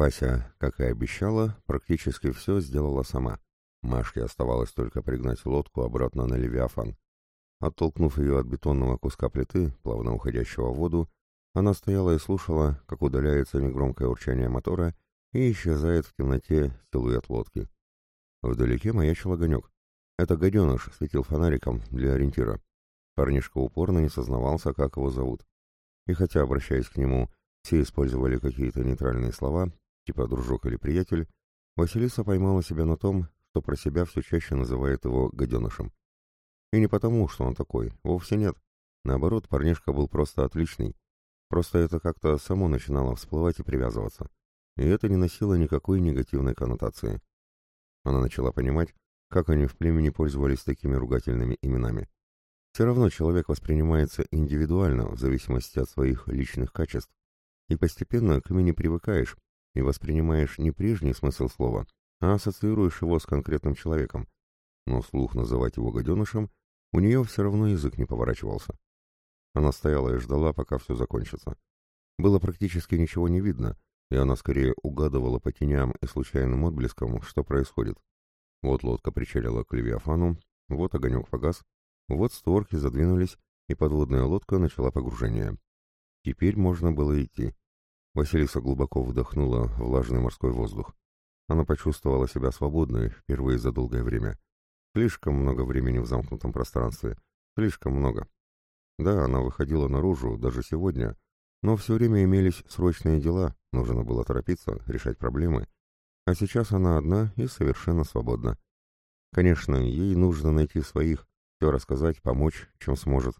Вася, как и обещала, практически все сделала сама. Машке оставалось только пригнать лодку обратно на Левиафан. Оттолкнув ее от бетонного куска плиты, плавно уходящего в воду, она стояла и слушала, как удаляется негромкое урчание мотора и исчезает в темноте силуэт лодки. Вдалеке маячил огонек. Это гаденыш светил фонариком для ориентира. Парнишка упорно не сознавался, как его зовут. И хотя, обращаясь к нему, все использовали какие-то нейтральные слова, типа «дружок» или «приятель», Василиса поймала себя на том, что про себя все чаще называет его гаденышем. И не потому, что он такой, вовсе нет. Наоборот, парнишка был просто отличный. Просто это как-то само начинало всплывать и привязываться. И это не носило никакой негативной коннотации. Она начала понимать, как они в племени пользовались такими ругательными именами. Все равно человек воспринимается индивидуально, в зависимости от своих личных качеств, и постепенно к имени привыкаешь и воспринимаешь не прежний смысл слова, а ассоциируешь его с конкретным человеком. Но слух называть его гаденышем у нее все равно язык не поворачивался. Она стояла и ждала, пока все закончится. Было практически ничего не видно, и она скорее угадывала по теням и случайным отблескам, что происходит. Вот лодка причалила к Левиафану, вот огонек погас, вот створки задвинулись, и подводная лодка начала погружение. Теперь можно было идти. Василиса глубоко вдохнула влажный морской воздух. Она почувствовала себя свободной впервые за долгое время. Слишком много времени в замкнутом пространстве. Слишком много. Да, она выходила наружу, даже сегодня, но все время имелись срочные дела, нужно было торопиться, решать проблемы. А сейчас она одна и совершенно свободна. Конечно, ей нужно найти своих, все рассказать, помочь, чем сможет.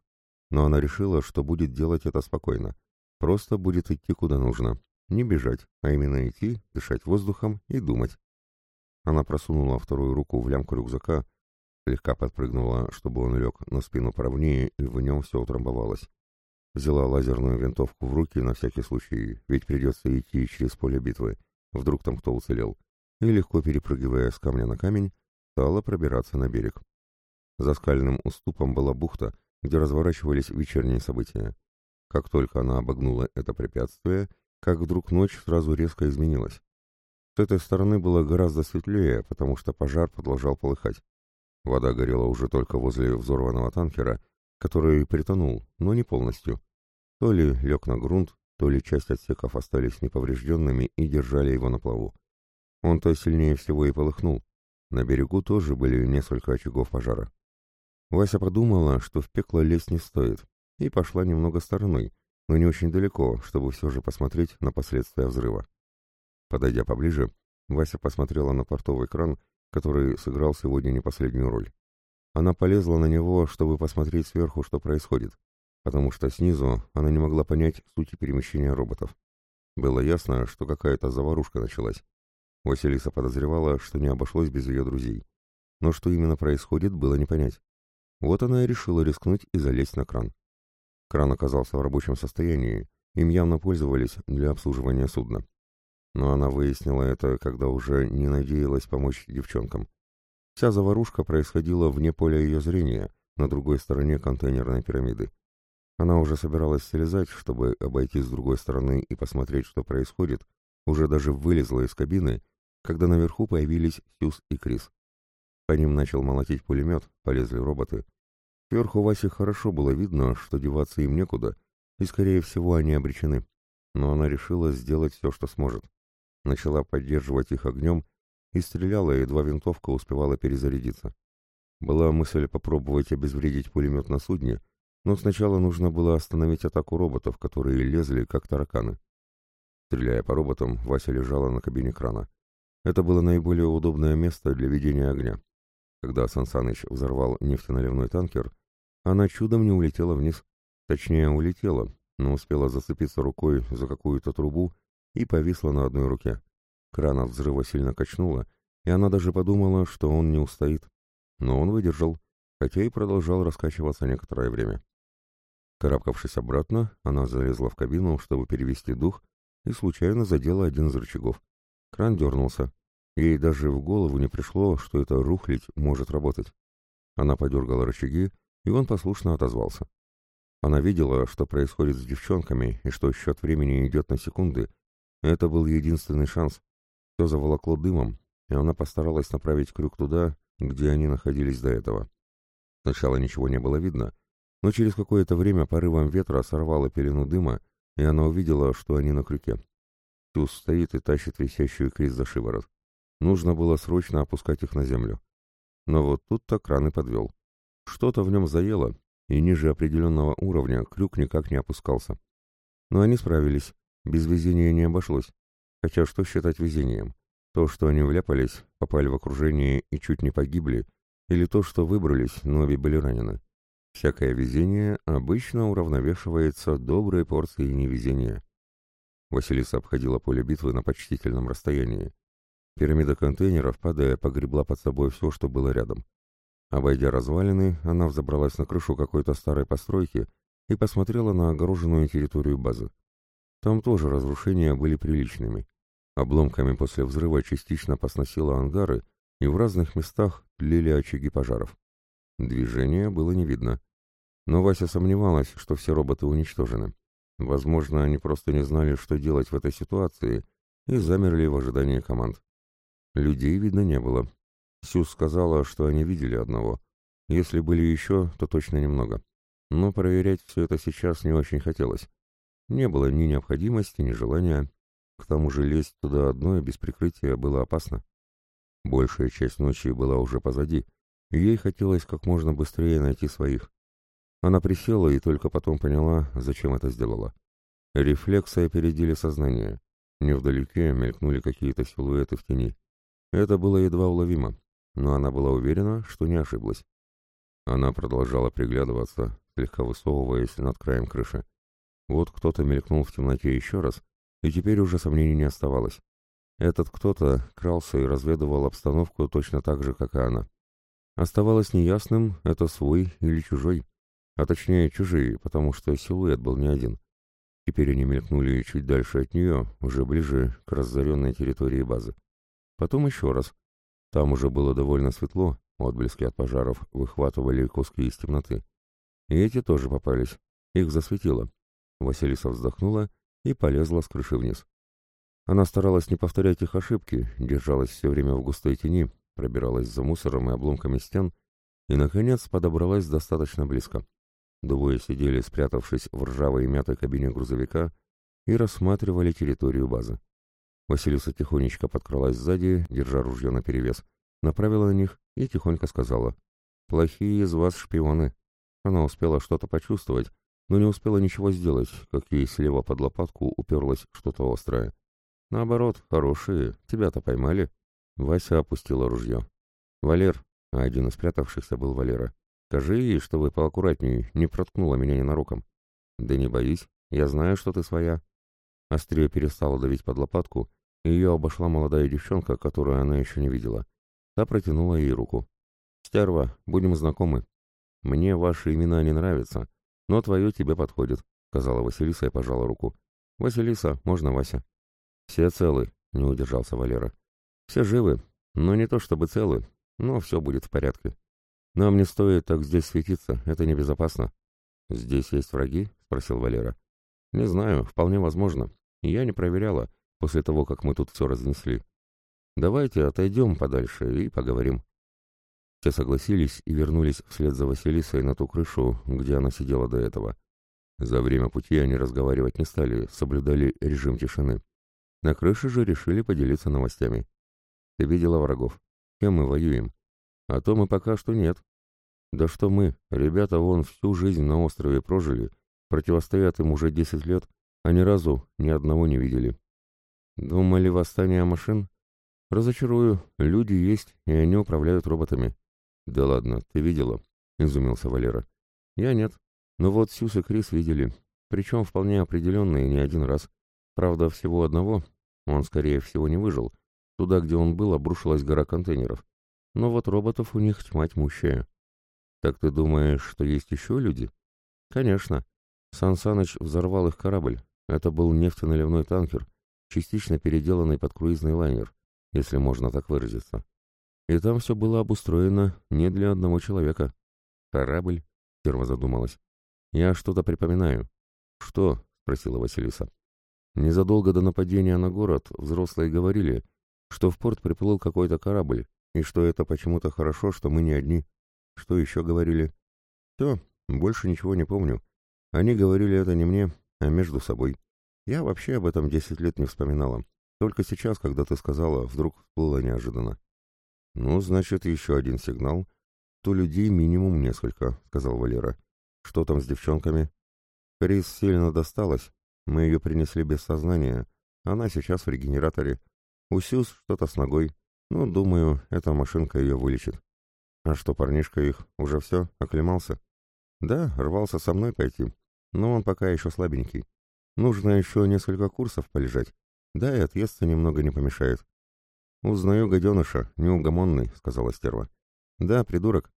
Но она решила, что будет делать это спокойно. Просто будет идти куда нужно. Не бежать, а именно идти, дышать воздухом и думать. Она просунула вторую руку в лямку рюкзака, слегка подпрыгнула, чтобы он лег на спину поровнее, и в нем все утрамбовалось. Взяла лазерную винтовку в руки на всякий случай, ведь придется идти через поле битвы. Вдруг там кто уцелел. И легко перепрыгивая с камня на камень, стала пробираться на берег. За скальным уступом была бухта, где разворачивались вечерние события. Как только она обогнула это препятствие, как вдруг ночь сразу резко изменилась. С этой стороны было гораздо светлее, потому что пожар продолжал полыхать. Вода горела уже только возле взорванного танкера, который притонул, но не полностью. То ли лег на грунт, то ли часть отсеков остались неповрежденными и держали его на плаву. Он-то сильнее всего и полыхнул. На берегу тоже были несколько очагов пожара. Вася подумала, что в пекло лезть не стоит, и пошла немного стороной, но не очень далеко, чтобы все же посмотреть на последствия взрыва. Подойдя поближе, Вася посмотрела на портовый кран, который сыграл сегодня не последнюю роль. Она полезла на него, чтобы посмотреть сверху, что происходит, потому что снизу она не могла понять сути перемещения роботов. Было ясно, что какая-то заварушка началась. Василиса подозревала, что не обошлось без ее друзей. Но что именно происходит, было не понять. Вот она и решила рискнуть и залезть на кран. Кран оказался в рабочем состоянии, им явно пользовались для обслуживания судна. Но она выяснила это, когда уже не надеялась помочь девчонкам. Вся заварушка происходила вне поля ее зрения, на другой стороне контейнерной пирамиды. Она уже собиралась слезать, чтобы обойти с другой стороны и посмотреть, что происходит, уже даже вылезла из кабины, когда наверху появились Сюз и Крис. По ним начал молотить пулемет, полезли роботы. Сверху Васе хорошо было видно, что деваться им некуда, и, скорее всего, они обречены. Но она решила сделать все, что сможет. Начала поддерживать их огнем и стреляла, едва винтовка успевала перезарядиться. Была мысль попробовать обезвредить пулемет на судне, но сначала нужно было остановить атаку роботов, которые лезли, как тараканы. Стреляя по роботам, Вася лежала на кабине крана. Это было наиболее удобное место для ведения огня. Когда Сансаныч взорвал нефтеналивной танкер, она чудом не улетела вниз. Точнее, улетела, но успела зацепиться рукой за какую-то трубу и повисла на одной руке. Кран от взрыва сильно качнуло, и она даже подумала, что он не устоит. Но он выдержал, хотя и продолжал раскачиваться некоторое время. Карабкавшись обратно, она залезла в кабину, чтобы перевести дух, и случайно задела один из рычагов. Кран дернулся. Ей даже в голову не пришло, что это рухлить может работать. Она подергала рычаги, и он послушно отозвался. Она видела, что происходит с девчонками, и что счет времени идет на секунды, Это был единственный шанс. Все заволокло дымом, и она постаралась направить крюк туда, где они находились до этого. Сначала ничего не было видно, но через какое-то время порывом ветра сорвало пелену дыма, и она увидела, что они на крюке. Тюз стоит и тащит висящую Крис за шиворот. Нужно было срочно опускать их на землю. Но вот тут-то кран и подвел. Что-то в нем заело, и ниже определенного уровня крюк никак не опускался. Но они справились, без везения не обошлось. Хотя что считать везением? То, что они вляпались, попали в окружение и чуть не погибли, или то, что выбрались, но обе были ранены. Всякое везение обычно уравновешивается доброй порцией невезения. Василиса обходила поле битвы на почтительном расстоянии. Пирамида контейнеров, падая, погребла под собой все, что было рядом. Обойдя развалины, она взобралась на крышу какой-то старой постройки и посмотрела на огороженную территорию базы. Там тоже разрушения были приличными. Обломками после взрыва частично посносило ангары, и в разных местах тлели очаги пожаров. Движения было не видно. Но Вася сомневалась, что все роботы уничтожены. Возможно, они просто не знали, что делать в этой ситуации, и замерли в ожидании команд. Людей видно не было. Сюз сказала, что они видели одного. Если были еще, то точно немного. Но проверять все это сейчас не очень хотелось. Не было ни необходимости, ни желания. К тому же лезть туда одной без прикрытия было опасно. Большая часть ночи была уже позади, ей хотелось как можно быстрее найти своих. Она присела и только потом поняла, зачем это сделала. Рефлексы опередили сознание. Невдалеке мелькнули какие-то силуэты в тени. Это было едва уловимо, но она была уверена, что не ошиблась. Она продолжала приглядываться, слегка высовываясь над краем крыши. Вот кто-то мелькнул в темноте еще раз, и теперь уже сомнений не оставалось. Этот кто-то крался и разведывал обстановку точно так же, как и она. Оставалось неясным, это свой или чужой, а точнее чужие, потому что силуэт был не один. Теперь они мелькнули чуть дальше от нее, уже ближе к разоренной территории базы. Потом еще раз. Там уже было довольно светло, отблески от пожаров выхватывали куски из темноты. И эти тоже попались. Их засветило. Василиса вздохнула и полезла с крыши вниз. Она старалась не повторять их ошибки, держалась все время в густой тени, пробиралась за мусором и обломками стен и, наконец, подобралась достаточно близко. Двое сидели, спрятавшись в ржавой и мятой кабине грузовика, и рассматривали территорию базы. Василиса тихонечко подкралась сзади, держа ружье наперевес, направила на них и тихонько сказала «Плохие из вас шпионы». Она успела что-то почувствовать, но не успела ничего сделать, как ей слева под лопатку уперлось что-то острое. «Наоборот, хорошие, тебя-то поймали». Вася опустила ружье. «Валер», а один из спрятавшихся был Валера, «скажи ей, чтобы поаккуратней, не проткнула меня ненароком». «Да не боись, я знаю, что ты своя». Острее перестала давить под лопатку, ее обошла молодая девчонка, которую она еще не видела. Та протянула ей руку. «Стерва, будем знакомы. Мне ваши имена не нравятся, но твое тебе подходит», — сказала Василиса и пожала руку. «Василиса, можно Вася?» «Все целы», — не удержался Валера. «Все живы, но не то чтобы целы, но все будет в порядке. Нам не стоит так здесь светиться, это небезопасно». «Здесь есть враги?» — спросил Валера. «Не знаю, вполне возможно. Я не проверяла, после того, как мы тут все разнесли. Давайте отойдем подальше и поговорим. Все согласились и вернулись вслед за Василисой на ту крышу, где она сидела до этого. За время пути они разговаривать не стали, соблюдали режим тишины. На крыше же решили поделиться новостями. Ты видела врагов? Кем мы воюем? А то мы пока что нет. Да что мы, ребята вон всю жизнь на острове прожили, противостоят им уже десять лет, а ни разу ни одного не видели. Думали восстание машин? Разочарую, люди есть, и они управляют роботами. Да ладно, ты видела? Изумился Валера. Я нет. Но вот Сюс и Крис видели. Причем вполне определенно и не один раз. Правда, всего одного. Он, скорее всего, не выжил. Туда, где он был, обрушилась гора контейнеров. Но вот роботов у них тьма тьмущая. Так ты думаешь, что есть еще люди? Конечно. Сан Саныч взорвал их корабль. Это был нефтеналивной танкер, частично переделанный под круизный лайнер, если можно так выразиться. И там все было обустроено не для одного человека. Корабль? Ферма задумалась. Я что-то припоминаю. Что? спросила Василиса. Незадолго до нападения на город взрослые говорили, что в порт приплыл какой-то корабль, и что это почему-то хорошо, что мы не одни. Что еще говорили? Все, больше ничего не помню. Они говорили это не мне, а между собой. Я вообще об этом десять лет не вспоминала. Только сейчас, когда ты сказала, вдруг всплыло неожиданно. «Ну, значит, еще один сигнал. То людей минимум несколько», — сказал Валера. «Что там с девчонками?» «Крис сильно досталась. Мы ее принесли без сознания. Она сейчас в регенераторе. У что-то с ногой. Ну, думаю, эта машинка ее вылечит». «А что, парнишка их, уже все, оклемался?» «Да, рвался со мной пойти. Но он пока еще слабенький. Нужно еще несколько курсов полежать. Да и отъесться немного не помешает. «Узнаю гаденыша, неугомонный», — сказала стерва. «Да, придурок».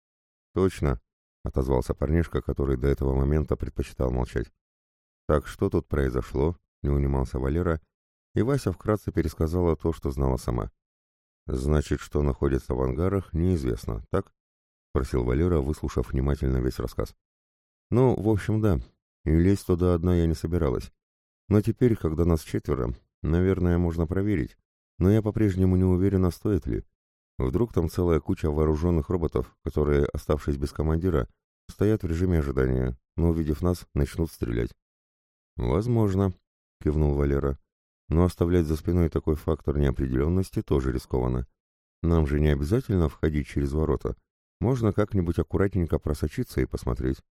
«Точно», — отозвался парнишка, который до этого момента предпочитал молчать. «Так что тут произошло?» — не унимался Валера, и Вася вкратце пересказала то, что знала сама. «Значит, что находится в ангарах, неизвестно, так?» — спросил Валера, выслушав внимательно весь рассказ. «Ну, в общем, да. И лезть туда одна я не собиралась. Но теперь, когда нас четверо, наверное, можно проверить, но я по-прежнему не уверена, стоит ли. Вдруг там целая куча вооруженных роботов, которые, оставшись без командира, стоят в режиме ожидания, но, увидев нас, начнут стрелять. «Возможно», — кивнул Валера. «Но оставлять за спиной такой фактор неопределенности тоже рискованно. Нам же не обязательно входить через ворота. Можно как-нибудь аккуратненько просочиться и посмотреть».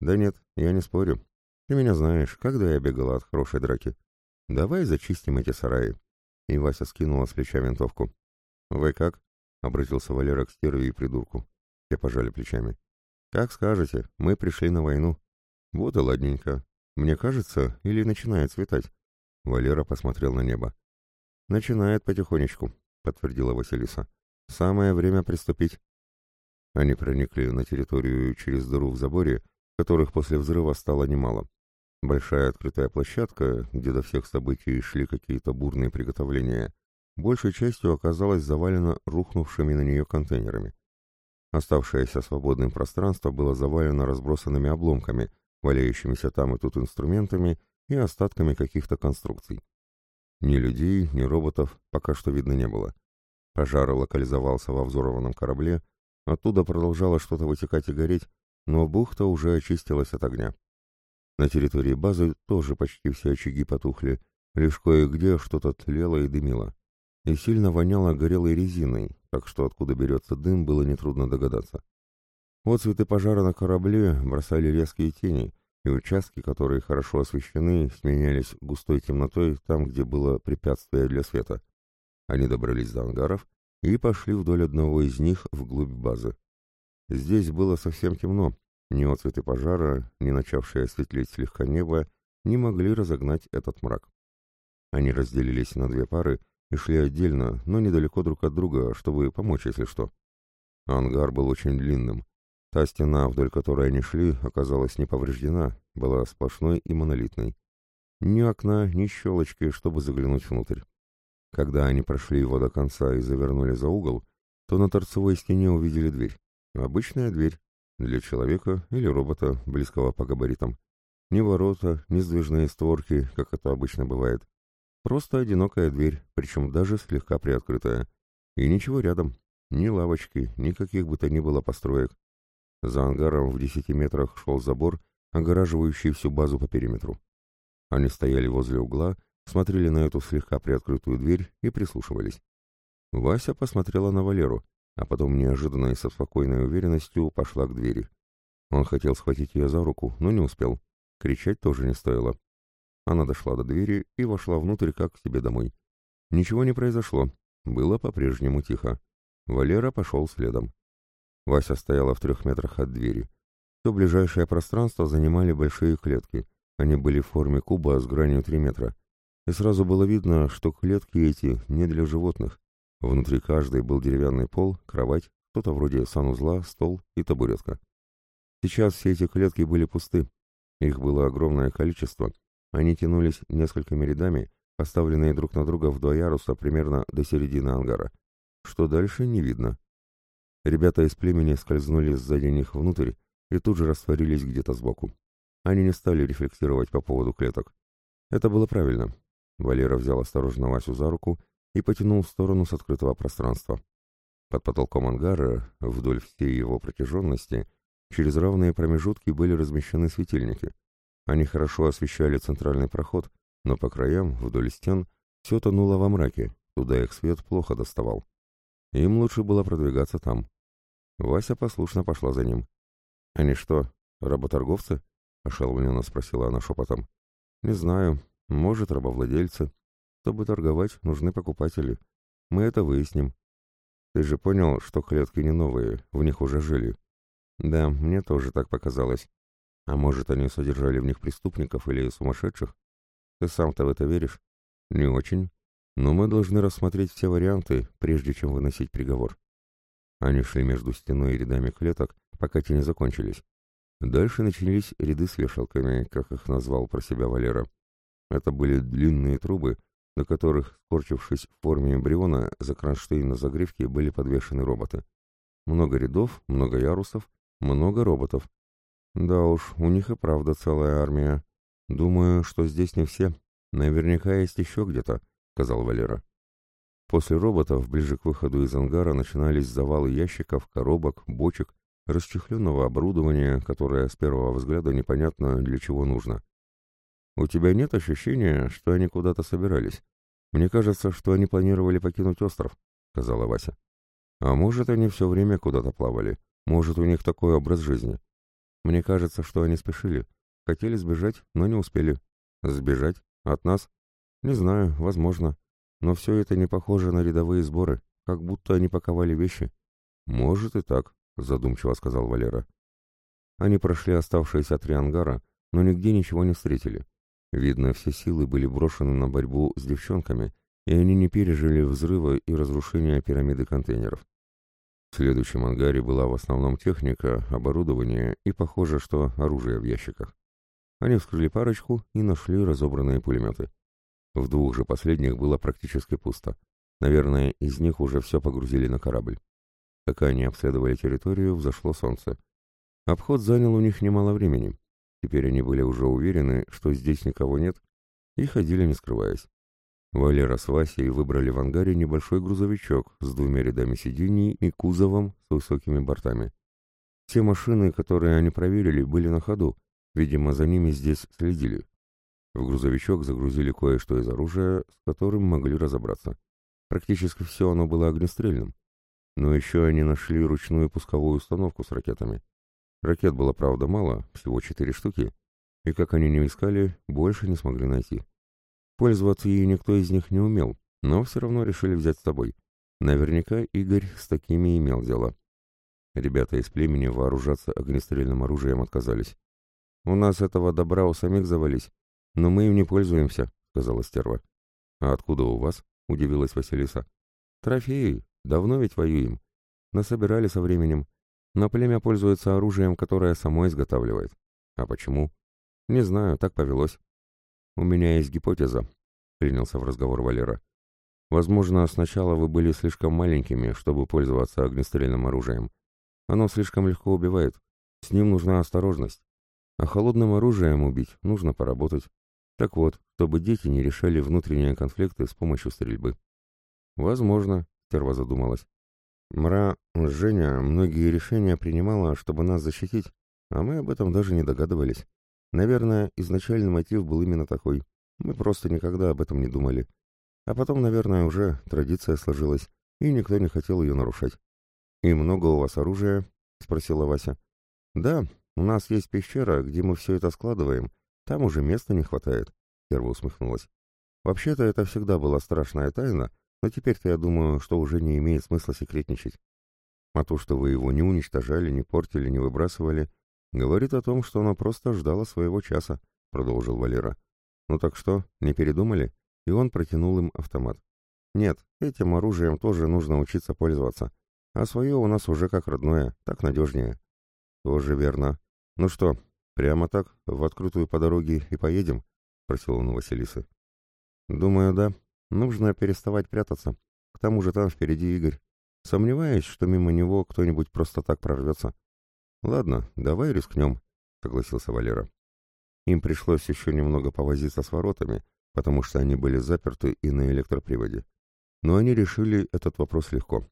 «Да нет, я не спорю. Ты меня знаешь, когда я бегала от хорошей драки. Давай зачистим эти сараи. И Вася скинула с плеча винтовку. «Вы как?» — обратился Валера к стерве и придурку. Те пожали плечами. «Как скажете, мы пришли на войну». «Вот и ладненько. Мне кажется, или начинает светать?» Валера посмотрел на небо. «Начинает потихонечку», — подтвердила Василиса. «Самое время приступить». Они проникли на территорию через дыру в заборе, которых после взрыва стало немало. Большая открытая площадка, где до всех событий шли какие-то бурные приготовления, большей частью оказалась завалена рухнувшими на нее контейнерами. Оставшееся свободным пространство было завалено разбросанными обломками, валяющимися там и тут инструментами и остатками каких-то конструкций. Ни людей, ни роботов пока что видно не было. Пожар локализовался во взорванном корабле, оттуда продолжало что-то вытекать и гореть, но бухта уже очистилась от огня. На территории базы тоже почти все очаги потухли, лишь кое-где что-то тлело и дымило. И сильно воняло горелой резиной, так что откуда берется дым, было нетрудно догадаться. Вот цветы пожара на корабле бросали резкие тени, и участки, которые хорошо освещены, сменялись густой темнотой там, где было препятствие для света. Они добрались до ангаров и пошли вдоль одного из них вглубь базы. Здесь было совсем темно, ни отцветы пожара, ни начавшее осветлеть слегка небо не могли разогнать этот мрак. Они разделились на две пары и шли отдельно, но недалеко друг от друга, чтобы помочь, если что. Ангар был очень длинным. Та стена, вдоль которой они шли, оказалась не повреждена, была сплошной и монолитной. Ни окна, ни щелочки, чтобы заглянуть внутрь. Когда они прошли его до конца и завернули за угол, то на торцевой стене увидели дверь. Обычная дверь, для человека или робота, близкого по габаритам. Ни ворота, ни сдвижные створки, как это обычно бывает. Просто одинокая дверь, причем даже слегка приоткрытая. И ничего рядом. Ни лавочки, никаких бы то ни было построек. За ангаром в десяти метрах шел забор, огораживающий всю базу по периметру. Они стояли возле угла, смотрели на эту слегка приоткрытую дверь и прислушивались. Вася посмотрела на Валеру, а потом неожиданно и со спокойной уверенностью пошла к двери. Он хотел схватить ее за руку, но не успел. Кричать тоже не стоило. Она дошла до двери и вошла внутрь, как к себе домой. Ничего не произошло. Было по-прежнему тихо. Валера пошел следом. Вася стояла в трех метрах от двери. Все ближайшее пространство занимали большие клетки. Они были в форме куба с гранью три метра. И сразу было видно, что клетки эти не для животных. Внутри каждой был деревянный пол, кровать, что-то вроде санузла, стол и табуретка. Сейчас все эти клетки были пусты. Их было огромное количество. Они тянулись несколькими рядами, поставленные друг на друга в два яруса примерно до середины ангара. Что дальше, не видно. Ребята из племени скользнули сзади них внутрь и тут же растворились где-то сбоку. Они не стали рефлексировать по поводу клеток. Это было правильно. Валера взял осторожно Васю за руку и потянул в сторону с открытого пространства. Под потолком ангара, вдоль всей его протяженности, через равные промежутки были размещены светильники. Они хорошо освещали центральный проход, но по краям, вдоль стен, все тонуло во мраке, туда их свет плохо доставал. Им лучше было продвигаться там. Вася послушно пошла за ним. «Они что, работорговцы?» — ошеломленно спросила она шепотом. «Не знаю. Может, рабовладельцы. Чтобы торговать, нужны покупатели. Мы это выясним. Ты же понял, что клетки не новые, в них уже жили?» «Да, мне тоже так показалось. А может, они содержали в них преступников или сумасшедших? Ты сам-то в это веришь?» «Не очень. Но мы должны рассмотреть все варианты, прежде чем выносить приговор». Они шли между стеной и рядами клеток, пока те не закончились. Дальше начались ряды с вешалками, как их назвал про себя Валера. Это были длинные трубы, на которых, скорчившись в форме эмбриона, за кронштейн на загривке были подвешены роботы. Много рядов, много ярусов, много роботов. Да уж, у них и правда целая армия. Думаю, что здесь не все. Наверняка есть еще где-то, сказал Валера. После роботов, ближе к выходу из ангара, начинались завалы ящиков, коробок, бочек, расчехленного оборудования, которое с первого взгляда непонятно для чего нужно. У тебя нет ощущения, что они куда-то собирались? Мне кажется, что они планировали покинуть остров, сказала Вася. А может, они все время куда-то плавали? Может, у них такой образ жизни? Мне кажется, что они спешили. Хотели сбежать, но не успели. Сбежать? От нас? Не знаю, возможно. Но все это не похоже на рядовые сборы, как будто они паковали вещи. Может и так, задумчиво сказал Валера. Они прошли оставшиеся три ангара, но нигде ничего не встретили. Видно, все силы были брошены на борьбу с девчонками, и они не пережили взрыва и разрушения пирамиды контейнеров. В следующем ангаре была в основном техника, оборудование и, похоже, что оружие в ящиках. Они вскрыли парочку и нашли разобранные пулеметы. В двух же последних было практически пусто. Наверное, из них уже все погрузили на корабль. Пока они обследовали территорию, взошло солнце. Обход занял у них немало времени. Теперь они были уже уверены, что здесь никого нет, и ходили не скрываясь. Валера с Васей выбрали в ангаре небольшой грузовичок с двумя рядами сидений и кузовом с высокими бортами. Все машины, которые они проверили, были на ходу, видимо, за ними здесь следили. В грузовичок загрузили кое-что из оружия, с которым могли разобраться. Практически все оно было огнестрельным. Но еще они нашли ручную пусковую установку с ракетами. Ракет было, правда, мало, всего четыре штуки, и как они не искали, больше не смогли найти. Пользоваться ей никто из них не умел, но все равно решили взять с собой. Наверняка Игорь с такими имел дело. Ребята из племени вооружаться огнестрельным оружием отказались. «У нас этого добра у самих завались, но мы им не пользуемся», — сказала стерва. «А откуда у вас?» — удивилась Василиса. «Трофеи, Давно ведь воюем. Насобирали со временем. Но племя пользуется оружием, которое само изготавливает. А почему? Не знаю, так повелось. У меня есть гипотеза, принялся в разговор Валера. Возможно, сначала вы были слишком маленькими, чтобы пользоваться огнестрельным оружием. Оно слишком легко убивает. С ним нужна осторожность. А холодным оружием убить нужно поработать. Так вот, чтобы дети не решали внутренние конфликты с помощью стрельбы. Возможно, Стерва задумалась. Мра, Женя многие решения принимала, чтобы нас защитить, а мы об этом даже не догадывались. Наверное, изначальный мотив был именно такой. Мы просто никогда об этом не думали. А потом, наверное, уже традиция сложилась, и никто не хотел ее нарушать. «И много у вас оружия?» — спросила Вася. «Да, у нас есть пещера, где мы все это складываем. Там уже места не хватает», — Стерва усмехнулась. «Вообще-то это всегда была страшная тайна, но теперь-то я думаю, что уже не имеет смысла секретничать. А то, что вы его не уничтожали, не портили, не выбрасывали, говорит о том, что оно просто ждало своего часа, — продолжил Валера. Ну так что, не передумали? И он протянул им автомат. Нет, этим оружием тоже нужно учиться пользоваться. А свое у нас уже как родное, так надежнее. Тоже верно. Ну что, прямо так, в открытую по дороге и поедем? — просил он у Василисы. Думаю, да, Нужно переставать прятаться. К тому же там впереди Игорь. Сомневаюсь, что мимо него кто-нибудь просто так прорвется. Ладно, давай рискнем, согласился Валера. Им пришлось еще немного повозиться с воротами, потому что они были заперты и на электроприводе. Но они решили этот вопрос легко.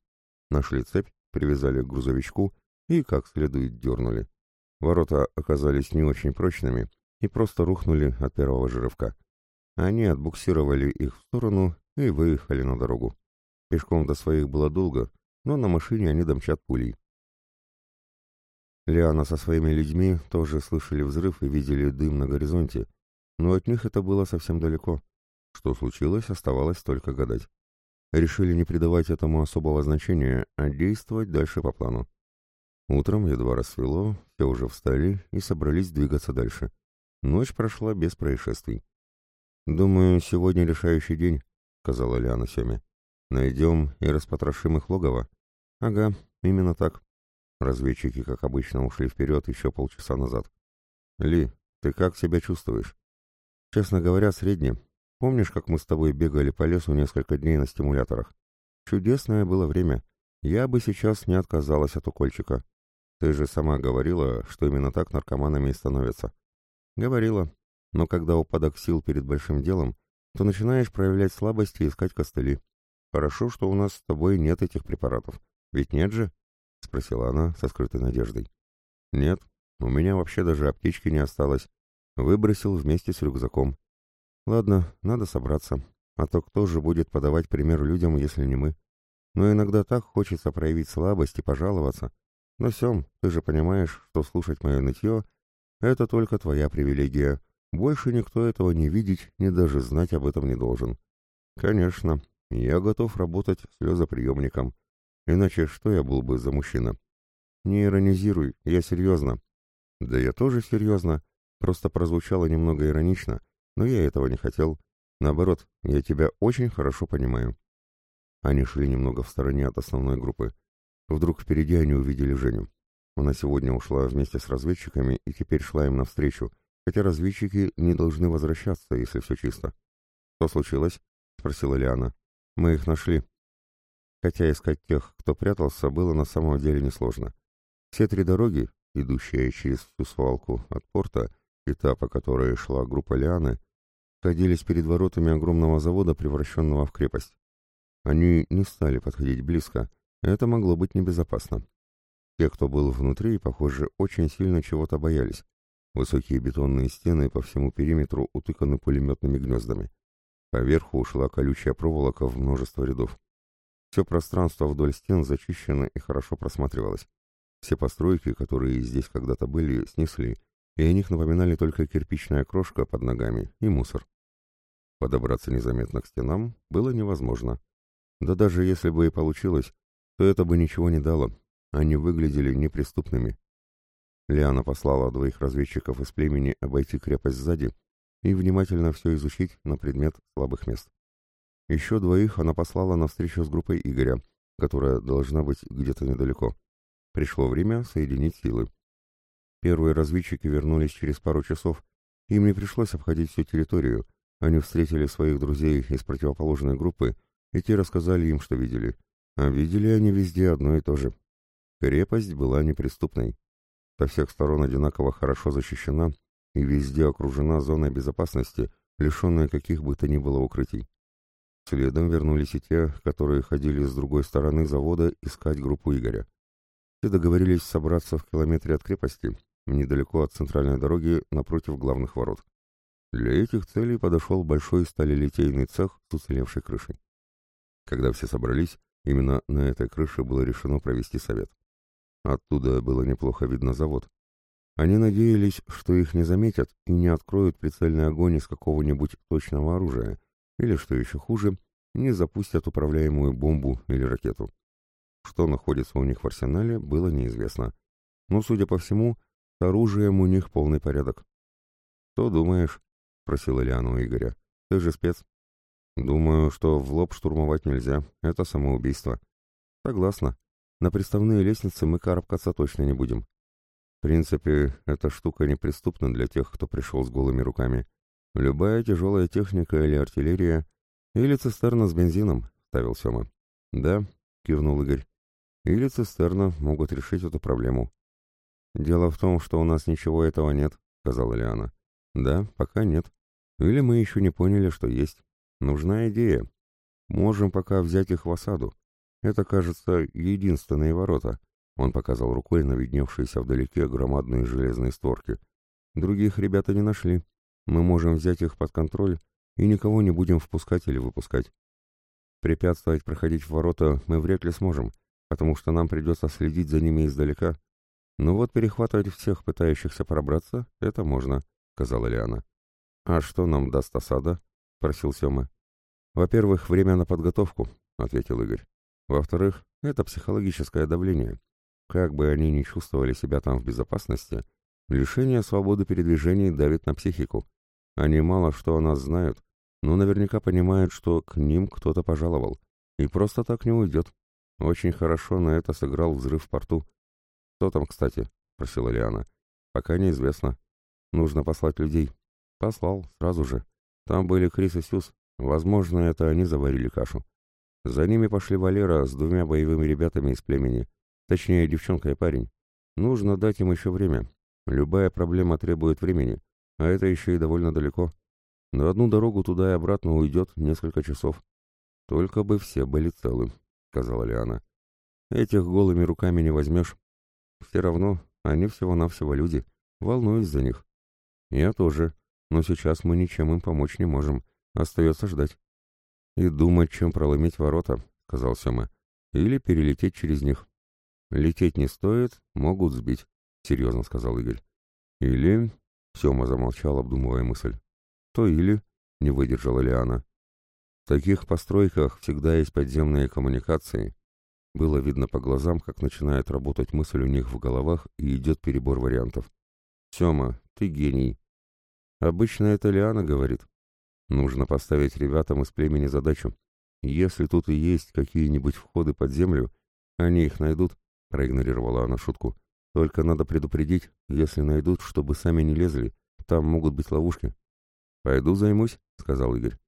Нашли цепь, привязали к грузовичку и как следует дернули. Ворота оказались не очень прочными и просто рухнули от первого же рывка. Они отбуксировали их в сторону и выехали на дорогу. Пешком до своих было долго, но на машине они домчат пулей. Лиана со своими людьми тоже слышали взрыв и видели дым на горизонте, но от них это было совсем далеко. Что случилось, оставалось только гадать. Решили не придавать этому особого значения, а действовать дальше по плану. Утром едва рассвело, все уже встали и собрались двигаться дальше. Ночь прошла без происшествий. «Думаю, сегодня решающий день», — сказала Лиана Семе. «Найдем и распотрошим их логово». «Ага, именно так». Разведчики, как обычно, ушли вперед еще полчаса назад. «Ли, ты как себя чувствуешь?» «Честно говоря, средне. Помнишь, как мы с тобой бегали по лесу несколько дней на стимуляторах? Чудесное было время. Я бы сейчас не отказалась от укольчика. Ты же сама говорила, что именно так наркоманами и становятся. Говорила. Но когда упадок сил перед большим делом, то начинаешь проявлять слабости и искать костыли. Хорошо, что у нас с тобой нет этих препаратов. Ведь нет же? Спросила она со скрытой надеждой. Нет, у меня вообще даже аптечки не осталось. Выбросил вместе с рюкзаком. Ладно, надо собраться. А то кто же будет подавать пример людям, если не мы? Но иногда так хочется проявить слабость и пожаловаться. Но, Сем, ты же понимаешь, что слушать мое нытье — это только твоя привилегия. Больше никто этого не видеть, ни даже знать об этом не должен. Конечно, я готов работать слезоприемником. Иначе что я был бы за мужчина? Не иронизируй, я серьезно. Да я тоже серьезно. Просто прозвучало немного иронично, но я этого не хотел. Наоборот, я тебя очень хорошо понимаю. Они шли немного в стороне от основной группы. Вдруг впереди они увидели Женю. Она сегодня ушла вместе с разведчиками и теперь шла им навстречу, хотя разведчики не должны возвращаться, если все чисто. «Что случилось?» — спросила Лиана. «Мы их нашли». Хотя искать тех, кто прятался, было на самом деле несложно. Все три дороги, идущие через всю свалку от порта, и та, по которой шла группа Лианы, сходились перед воротами огромного завода, превращенного в крепость. Они не стали подходить близко, это могло быть небезопасно. Те, кто был внутри, похоже, очень сильно чего-то боялись. Высокие бетонные стены по всему периметру утыканы пулеметными гнездами. Поверху ушла колючая проволока в множество рядов. Все пространство вдоль стен зачищено и хорошо просматривалось. Все постройки, которые здесь когда-то были, снесли, и о них напоминали только кирпичная крошка под ногами и мусор. Подобраться незаметно к стенам было невозможно. Да даже если бы и получилось, то это бы ничего не дало. Они выглядели неприступными. Лиана послала двоих разведчиков из племени обойти крепость сзади и внимательно все изучить на предмет слабых мест. Еще двоих она послала на встречу с группой Игоря, которая должна быть где-то недалеко. Пришло время соединить силы. Первые разведчики вернулись через пару часов. Им не пришлось обходить всю территорию. Они встретили своих друзей из противоположной группы, и те рассказали им, что видели. А видели они везде одно и то же. Крепость была неприступной. Со всех сторон одинаково хорошо защищена и везде окружена зоной безопасности, лишенная каких бы то ни было укрытий. Следом вернулись и те, которые ходили с другой стороны завода искать группу Игоря. Все договорились собраться в километре от крепости, недалеко от центральной дороги, напротив главных ворот. Для этих целей подошел большой сталелитейный цех с уцелевшей крышей. Когда все собрались, Именно на этой крыше было решено провести совет. Оттуда было неплохо видно завод. Они надеялись, что их не заметят и не откроют прицельный огонь из какого-нибудь точного оружия, или, что еще хуже, не запустят управляемую бомбу или ракету. Что находится у них в арсенале, было неизвестно. Но, судя по всему, с оружием у них полный порядок. «Что думаешь?» — спросила Лиана у Игоря. «Ты же спец». Думаю, что в лоб штурмовать нельзя. Это самоубийство. Согласна. На приставные лестницы мы карабкаться точно не будем. В принципе, эта штука неприступна для тех, кто пришел с голыми руками. Любая тяжелая техника или артиллерия, или цистерна с бензином, ставил Сема. Да, кивнул Игорь. Или цистерна могут решить эту проблему. Дело в том, что у нас ничего этого нет, сказала Лиана. Да, пока нет. Или мы еще не поняли, что есть. Нужна идея. Можем пока взять их в осаду. Это, кажется, единственные ворота. Он показал рукой на видневшиеся вдалеке громадные железные створки. Других ребята не нашли. Мы можем взять их под контроль и никого не будем впускать или выпускать. Препятствовать проходить в ворота мы вряд ли сможем, потому что нам придется следить за ними издалека. Но вот перехватывать всех пытающихся пробраться — это можно, — сказала Лиана. — А что нам даст осада? — просил Сема. — Во-первых, время на подготовку, — ответил Игорь. Во-вторых, это психологическое давление. Как бы они ни чувствовали себя там в безопасности, лишение свободы передвижений давит на психику. Они мало что о нас знают, но наверняка понимают, что к ним кто-то пожаловал, и просто так не уйдет. Очень хорошо на это сыграл взрыв в порту. «Кто там, кстати?» — просила Лиана. «Пока неизвестно. Нужно послать людей». «Послал, сразу же. Там были Крис и Сюз. Возможно, это они заварили кашу. За ними пошли Валера с двумя боевыми ребятами из племени. Точнее, девчонка и парень. Нужно дать им еще время. Любая проблема требует времени, а это еще и довольно далеко. На одну дорогу туда и обратно уйдет несколько часов. Только бы все были целы, — сказала Лиана. Этих голыми руками не возьмешь. Все равно, они всего-навсего люди. Волнуюсь за них. Я тоже, но сейчас мы ничем им помочь не можем. Остается ждать. «И думать, чем проломить ворота», — сказал Сема. «Или перелететь через них». «Лететь не стоит, могут сбить», — серьезно сказал Игорь. «Или...» — Сема замолчал, обдумывая мысль. «То или...» — не выдержала Лиана. «В таких постройках всегда есть подземные коммуникации». Было видно по глазам, как начинает работать мысль у них в головах и идет перебор вариантов. «Сема, ты гений». «Обычно это Лиана говорит», Нужно поставить ребятам из племени задачу. Если тут и есть какие-нибудь входы под землю, они их найдут, — проигнорировала она шутку. Только надо предупредить, если найдут, чтобы сами не лезли, там могут быть ловушки. «Пойду займусь», — сказал Игорь.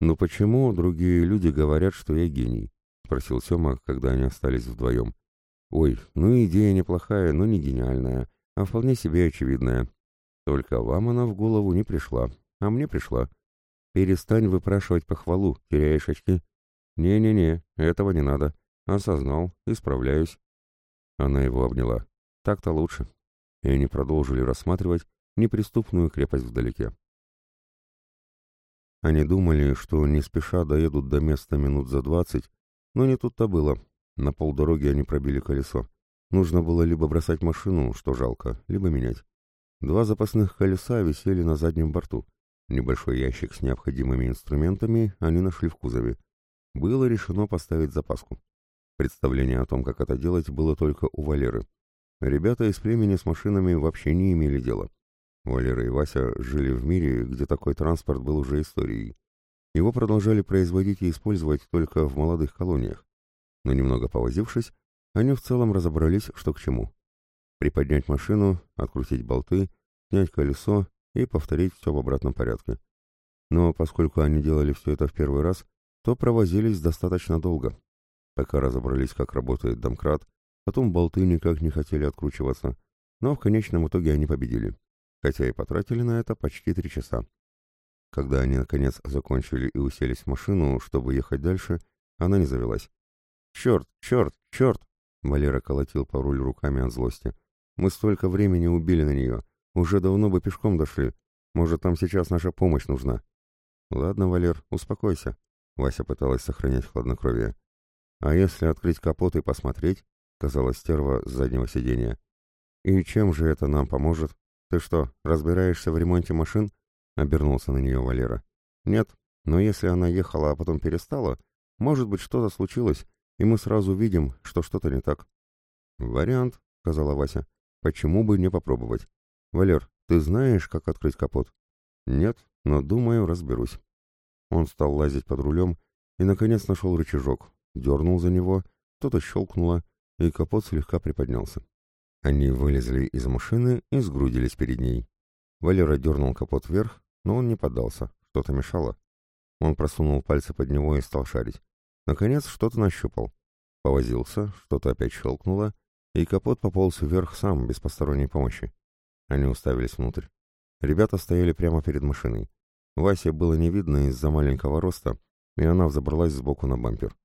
«Но почему другие люди говорят, что я гений?» — спросил Сема, когда они остались вдвоем. «Ой, ну идея неплохая, но не гениальная, а вполне себе очевидная. Только вам она в голову не пришла, а мне пришла. Перестань выпрашивать похвалу, теряешь очки. Не-не-не, этого не надо. Осознал, исправляюсь. Она его обняла. Так-то лучше. И они продолжили рассматривать неприступную крепость вдалеке. Они думали, что не спеша доедут до места минут за двадцать, но не тут-то было. На полдороги они пробили колесо. Нужно было либо бросать машину, что жалко, либо менять. Два запасных колеса висели на заднем борту. Небольшой ящик с необходимыми инструментами они нашли в кузове. Было решено поставить запаску. Представление о том, как это делать, было только у Валеры. Ребята из племени с машинами вообще не имели дела. Валера и Вася жили в мире, где такой транспорт был уже историей. Его продолжали производить и использовать только в молодых колониях. Но немного повозившись, они в целом разобрались, что к чему. Приподнять машину, открутить болты, снять колесо и повторить все в обратном порядке. Но поскольку они делали все это в первый раз, то провозились достаточно долго. Пока разобрались, как работает домкрат, потом болты никак не хотели откручиваться, но в конечном итоге они победили, хотя и потратили на это почти три часа. Когда они, наконец, закончили и уселись в машину, чтобы ехать дальше, она не завелась. «Черт, черт, черт!» Валера колотил по руль руками от злости. «Мы столько времени убили на нее, уже давно бы пешком дошли. Может, там сейчас наша помощь нужна. Ладно, Валер, успокойся. Вася пыталась сохранять хладнокровие. А если открыть капот и посмотреть? Сказала стерва с заднего сиденья. И чем же это нам поможет? Ты что, разбираешься в ремонте машин? Обернулся на нее Валера. Нет, но если она ехала, а потом перестала, может быть, что-то случилось, и мы сразу видим, что что-то не так. Вариант, сказала Вася. Почему бы не попробовать? «Валер, ты знаешь, как открыть капот?» «Нет, но, думаю, разберусь». Он стал лазить под рулем и, наконец, нашел рычажок, дернул за него, что-то щелкнуло, и капот слегка приподнялся. Они вылезли из машины и сгрудились перед ней. Валера дернул капот вверх, но он не поддался, что-то мешало. Он просунул пальцы под него и стал шарить. Наконец, что-то нащупал. Повозился, что-то опять щелкнуло, и капот пополз вверх сам, без посторонней помощи. Они уставились внутрь. Ребята стояли прямо перед машиной. Васе было не видно из-за маленького роста, и она взобралась сбоку на бампер.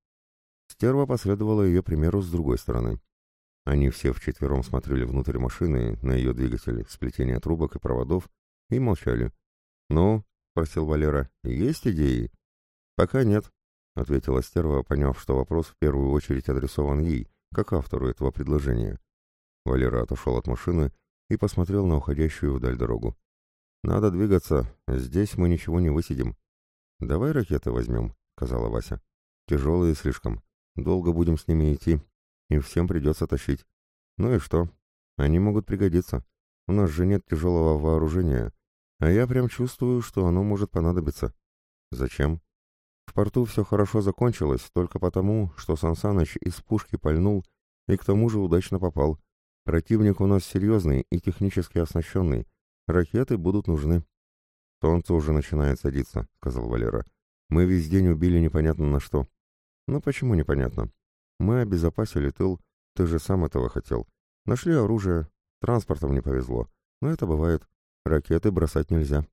Стерва последовала ее примеру с другой стороны. Они все вчетвером смотрели внутрь машины, на ее двигатель, сплетение трубок и проводов, и молчали. «Ну?» — спросил Валера. «Есть идеи?» «Пока нет», — ответила стерва, поняв, что вопрос в первую очередь адресован ей, как автору этого предложения. Валера отошел от машины и посмотрел на уходящую вдаль дорогу. «Надо двигаться, здесь мы ничего не высидим». «Давай ракеты возьмем», — сказала Вася. «Тяжелые слишком. Долго будем с ними идти, и всем придется тащить. Ну и что? Они могут пригодиться. У нас же нет тяжелого вооружения, а я прям чувствую, что оно может понадобиться. Зачем? В порту все хорошо закончилось только потому, что Сансаныч из пушки пальнул и к тому же удачно попал. Противник у нас серьезный и технически оснащенный. Ракеты будут нужны. Солнце уже начинает садиться, сказал Валера. Мы весь день убили непонятно на что. Ну почему непонятно? Мы обезопасили тыл, ты же сам этого хотел. Нашли оружие, транспортом не повезло. Но это бывает. Ракеты бросать нельзя.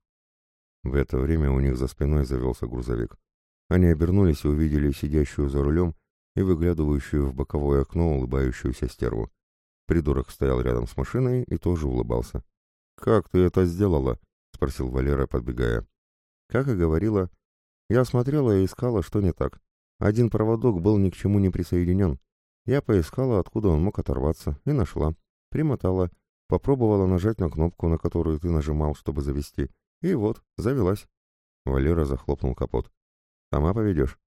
В это время у них за спиной завелся грузовик. Они обернулись и увидели сидящую за рулем и выглядывающую в боковое окно улыбающуюся стерву. Придурок стоял рядом с машиной и тоже улыбался. «Как ты это сделала?» — спросил Валера, подбегая. «Как и говорила. Я смотрела и искала, что не так. Один проводок был ни к чему не присоединен. Я поискала, откуда он мог оторваться, и нашла. Примотала. Попробовала нажать на кнопку, на которую ты нажимал, чтобы завести. И вот, завелась. Валера захлопнул капот. «Сама поведешь?»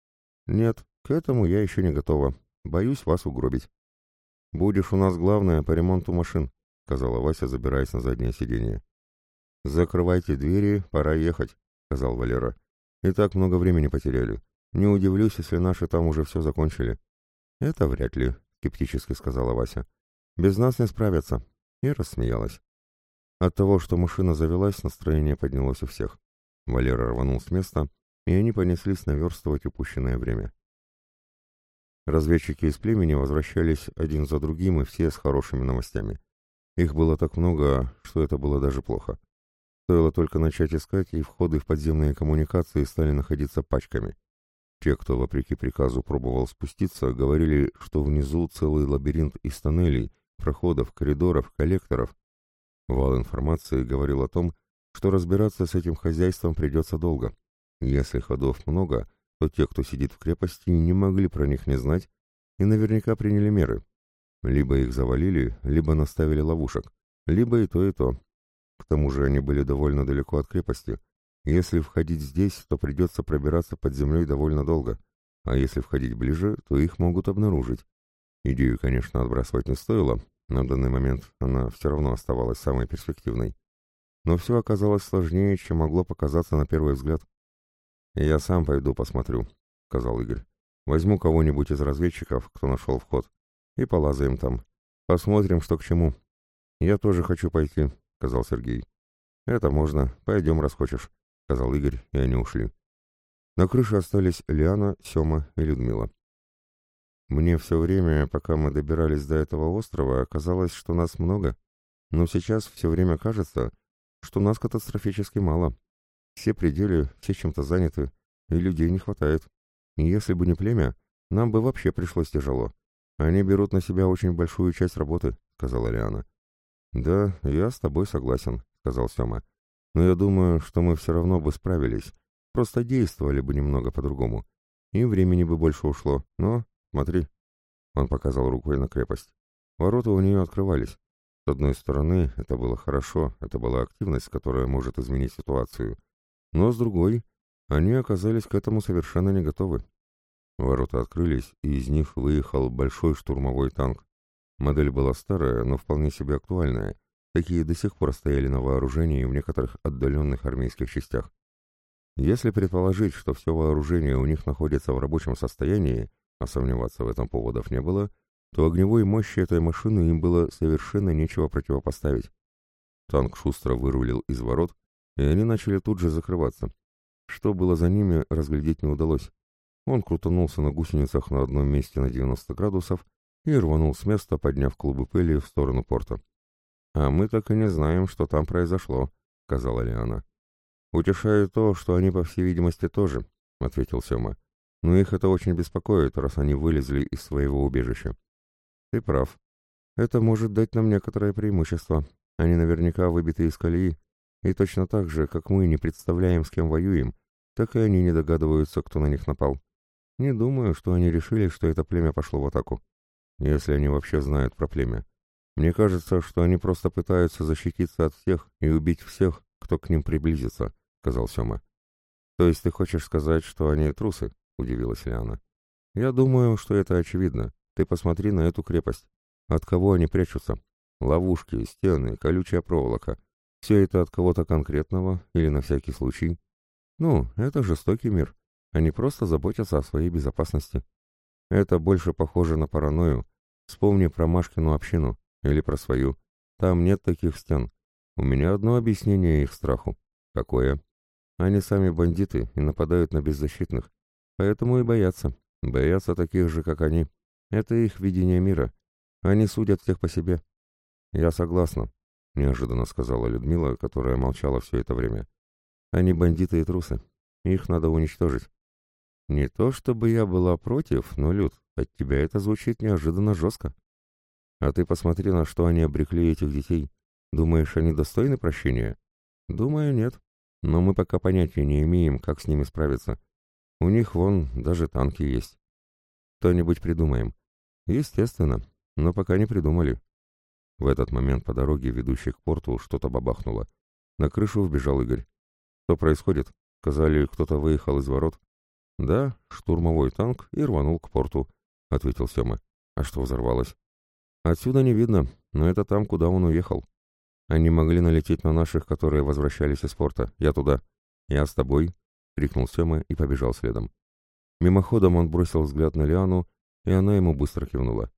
«Нет, к этому я еще не готова. Боюсь вас угробить». «Будешь у нас главная по ремонту машин», — сказала Вася, забираясь на заднее сиденье. «Закрывайте двери, пора ехать», — сказал Валера. «И так много времени потеряли. Не удивлюсь, если наши там уже все закончили. Это вряд ли, скептически сказала Вася. Без нас не справятся. И рассмеялась. От того, что машина завелась, настроение поднялось у всех. Валера рванул с места, и они понеслись наверстывать упущенное время. Разведчики из племени возвращались один за другим, и все с хорошими новостями. Их было так много, что это было даже плохо. Стоило только начать искать, и входы в подземные коммуникации стали находиться пачками. Те, кто, вопреки приказу, пробовал спуститься, говорили, что внизу целый лабиринт из тоннелей, проходов, коридоров, коллекторов. Вал информации говорил о том, что разбираться с этим хозяйством придется долго. Если ходов много, то те, кто сидит в крепости, не могли про них не знать и наверняка приняли меры. Либо их завалили, либо наставили ловушек, либо и то, и то. К тому же они были довольно далеко от крепости, если входить здесь, то придется пробираться под землей довольно долго, а если входить ближе, то их могут обнаружить. Идею, конечно, отбрасывать не стоило, на данный момент она все равно оставалась самой перспективной. Но все оказалось сложнее, чем могло показаться на первый взгляд. «Я сам пойду посмотрю», — сказал Игорь. «Возьму кого-нибудь из разведчиков, кто нашел вход, и полазаем там. Посмотрим, что к чему». «Я тоже хочу пойти», — сказал Сергей. «Это можно. Пойдем, раз хочешь сказал Игорь, и они ушли. На крыше остались Лиана, Сема и Людмила. Мне все время, пока мы добирались до этого острова, казалось, что нас много, но сейчас все время кажется, что нас катастрофически мало. Все пределы, все чем-то заняты, и людей не хватает. Если бы не племя, нам бы вообще пришлось тяжело. Они берут на себя очень большую часть работы, сказала Лиана. Да, я с тобой согласен, сказал Сема. Но я думаю, что мы все равно бы справились, просто действовали бы немного по-другому. И времени бы больше ушло, но, смотри. Он показал рукой на крепость. Ворота у нее открывались. С одной стороны, это было хорошо, это была активность, которая может изменить ситуацию. Но с другой, они оказались к этому совершенно не готовы. Ворота открылись, и из них выехал большой штурмовой танк. Модель была старая, но вполне себе актуальная, Такие до сих пор стояли на вооружении в некоторых отдаленных армейских частях. Если предположить, что все вооружение у них находится в рабочем состоянии, а сомневаться в этом поводов не было, то огневой мощи этой машины им было совершенно нечего противопоставить. Танк шустро вырулил из ворот, и они начали тут же закрываться. Что было за ними, разглядеть не удалось. Он крутанулся на гусеницах на одном месте на 90 градусов и рванул с места, подняв клубы пыли в сторону порта. «А мы так и не знаем, что там произошло», — сказала Лиана. «Утешает то, что они, по всей видимости, тоже», — ответил Сема. «Но их это очень беспокоит, раз они вылезли из своего убежища». «Ты прав. Это может дать нам некоторое преимущество. Они наверняка выбиты из колеи, и точно так же, как мы не представляем, с кем воюем, так и они не догадываются, кто на них напал. Не думаю, что они решили, что это племя пошло в атаку. Если они вообще знают про племя. Мне кажется, что они просто пытаются защититься от всех и убить всех, кто к ним приблизится», — сказал Сема. «То есть ты хочешь сказать, что они трусы?» — удивилась Лиана. «Я думаю, что это очевидно. Ты посмотри на эту крепость. От кого они прячутся? Ловушки, стены, колючая проволока. Все это от кого-то конкретного или на всякий случай. Ну, это жестокий мир. Они просто заботятся о своей безопасности. Это больше похоже на паранойю. Вспомни про Машкину общину или про свою. Там нет таких стен. У меня одно объяснение их страху. Какое? Они сами бандиты и нападают на беззащитных. Поэтому и боятся. Боятся таких же, как они. Это их видение мира. Они судят всех по себе. «Я согласна», — неожиданно сказала Людмила, которая молчала все это время. «Они бандиты и трусы. Их надо уничтожить». «Не то чтобы я была против, но, Люд, от тебя это звучит неожиданно жестко. А ты посмотри, на что они обрекли этих детей. Думаешь, они достойны прощения?» «Думаю, нет. Но мы пока понятия не имеем, как с ними справиться. У них, вон, даже танки есть. Что-нибудь придумаем. Естественно, но пока не придумали». В этот момент по дороге, ведущей к порту, что-то бабахнуло. На крышу вбежал Игорь. «Что происходит?» Сказали, кто-то выехал из ворот. «Да, штурмовой танк и рванул к порту», — ответил Сема. «А что взорвалось?» «Отсюда не видно, но это там, куда он уехал. Они могли налететь на наших, которые возвращались из порта. Я туда». «Я с тобой», — крикнул Сема и побежал следом. Мимоходом он бросил взгляд на Лиану, и она ему быстро кивнула.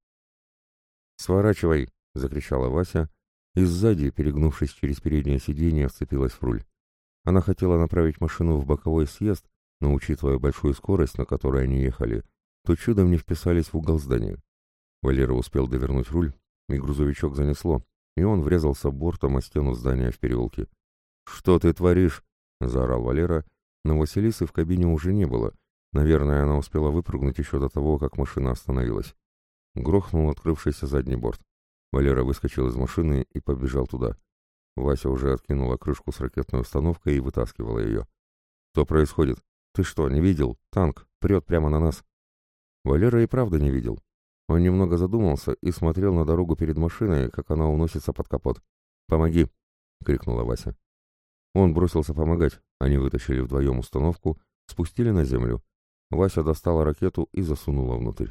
«Сворачивай!» — закричала Вася, и сзади, перегнувшись через переднее сиденье, вцепилась в руль. Она хотела направить машину в боковой съезд, но, учитывая большую скорость, на которой они ехали, то чудом не вписались в угол здания. Валера успел довернуть руль, и грузовичок занесло, и он врезался бортом о стену здания в переулке. «Что ты творишь?» — заорал Валера, но Василисы в кабине уже не было. Наверное, она успела выпрыгнуть еще до того, как машина остановилась. Грохнул открывшийся задний борт. Валера выскочил из машины и побежал туда. Вася уже откинула крышку с ракетной установкой и вытаскивала ее. «Что происходит? Ты что, не видел? Танк прет прямо на нас!» Валера и правда не видел. Он немного задумался и смотрел на дорогу перед машиной, как она уносится под капот. «Помоги!» — крикнула Вася. Он бросился помогать. Они вытащили вдвоем установку, спустили на землю. Вася достала ракету и засунула внутрь.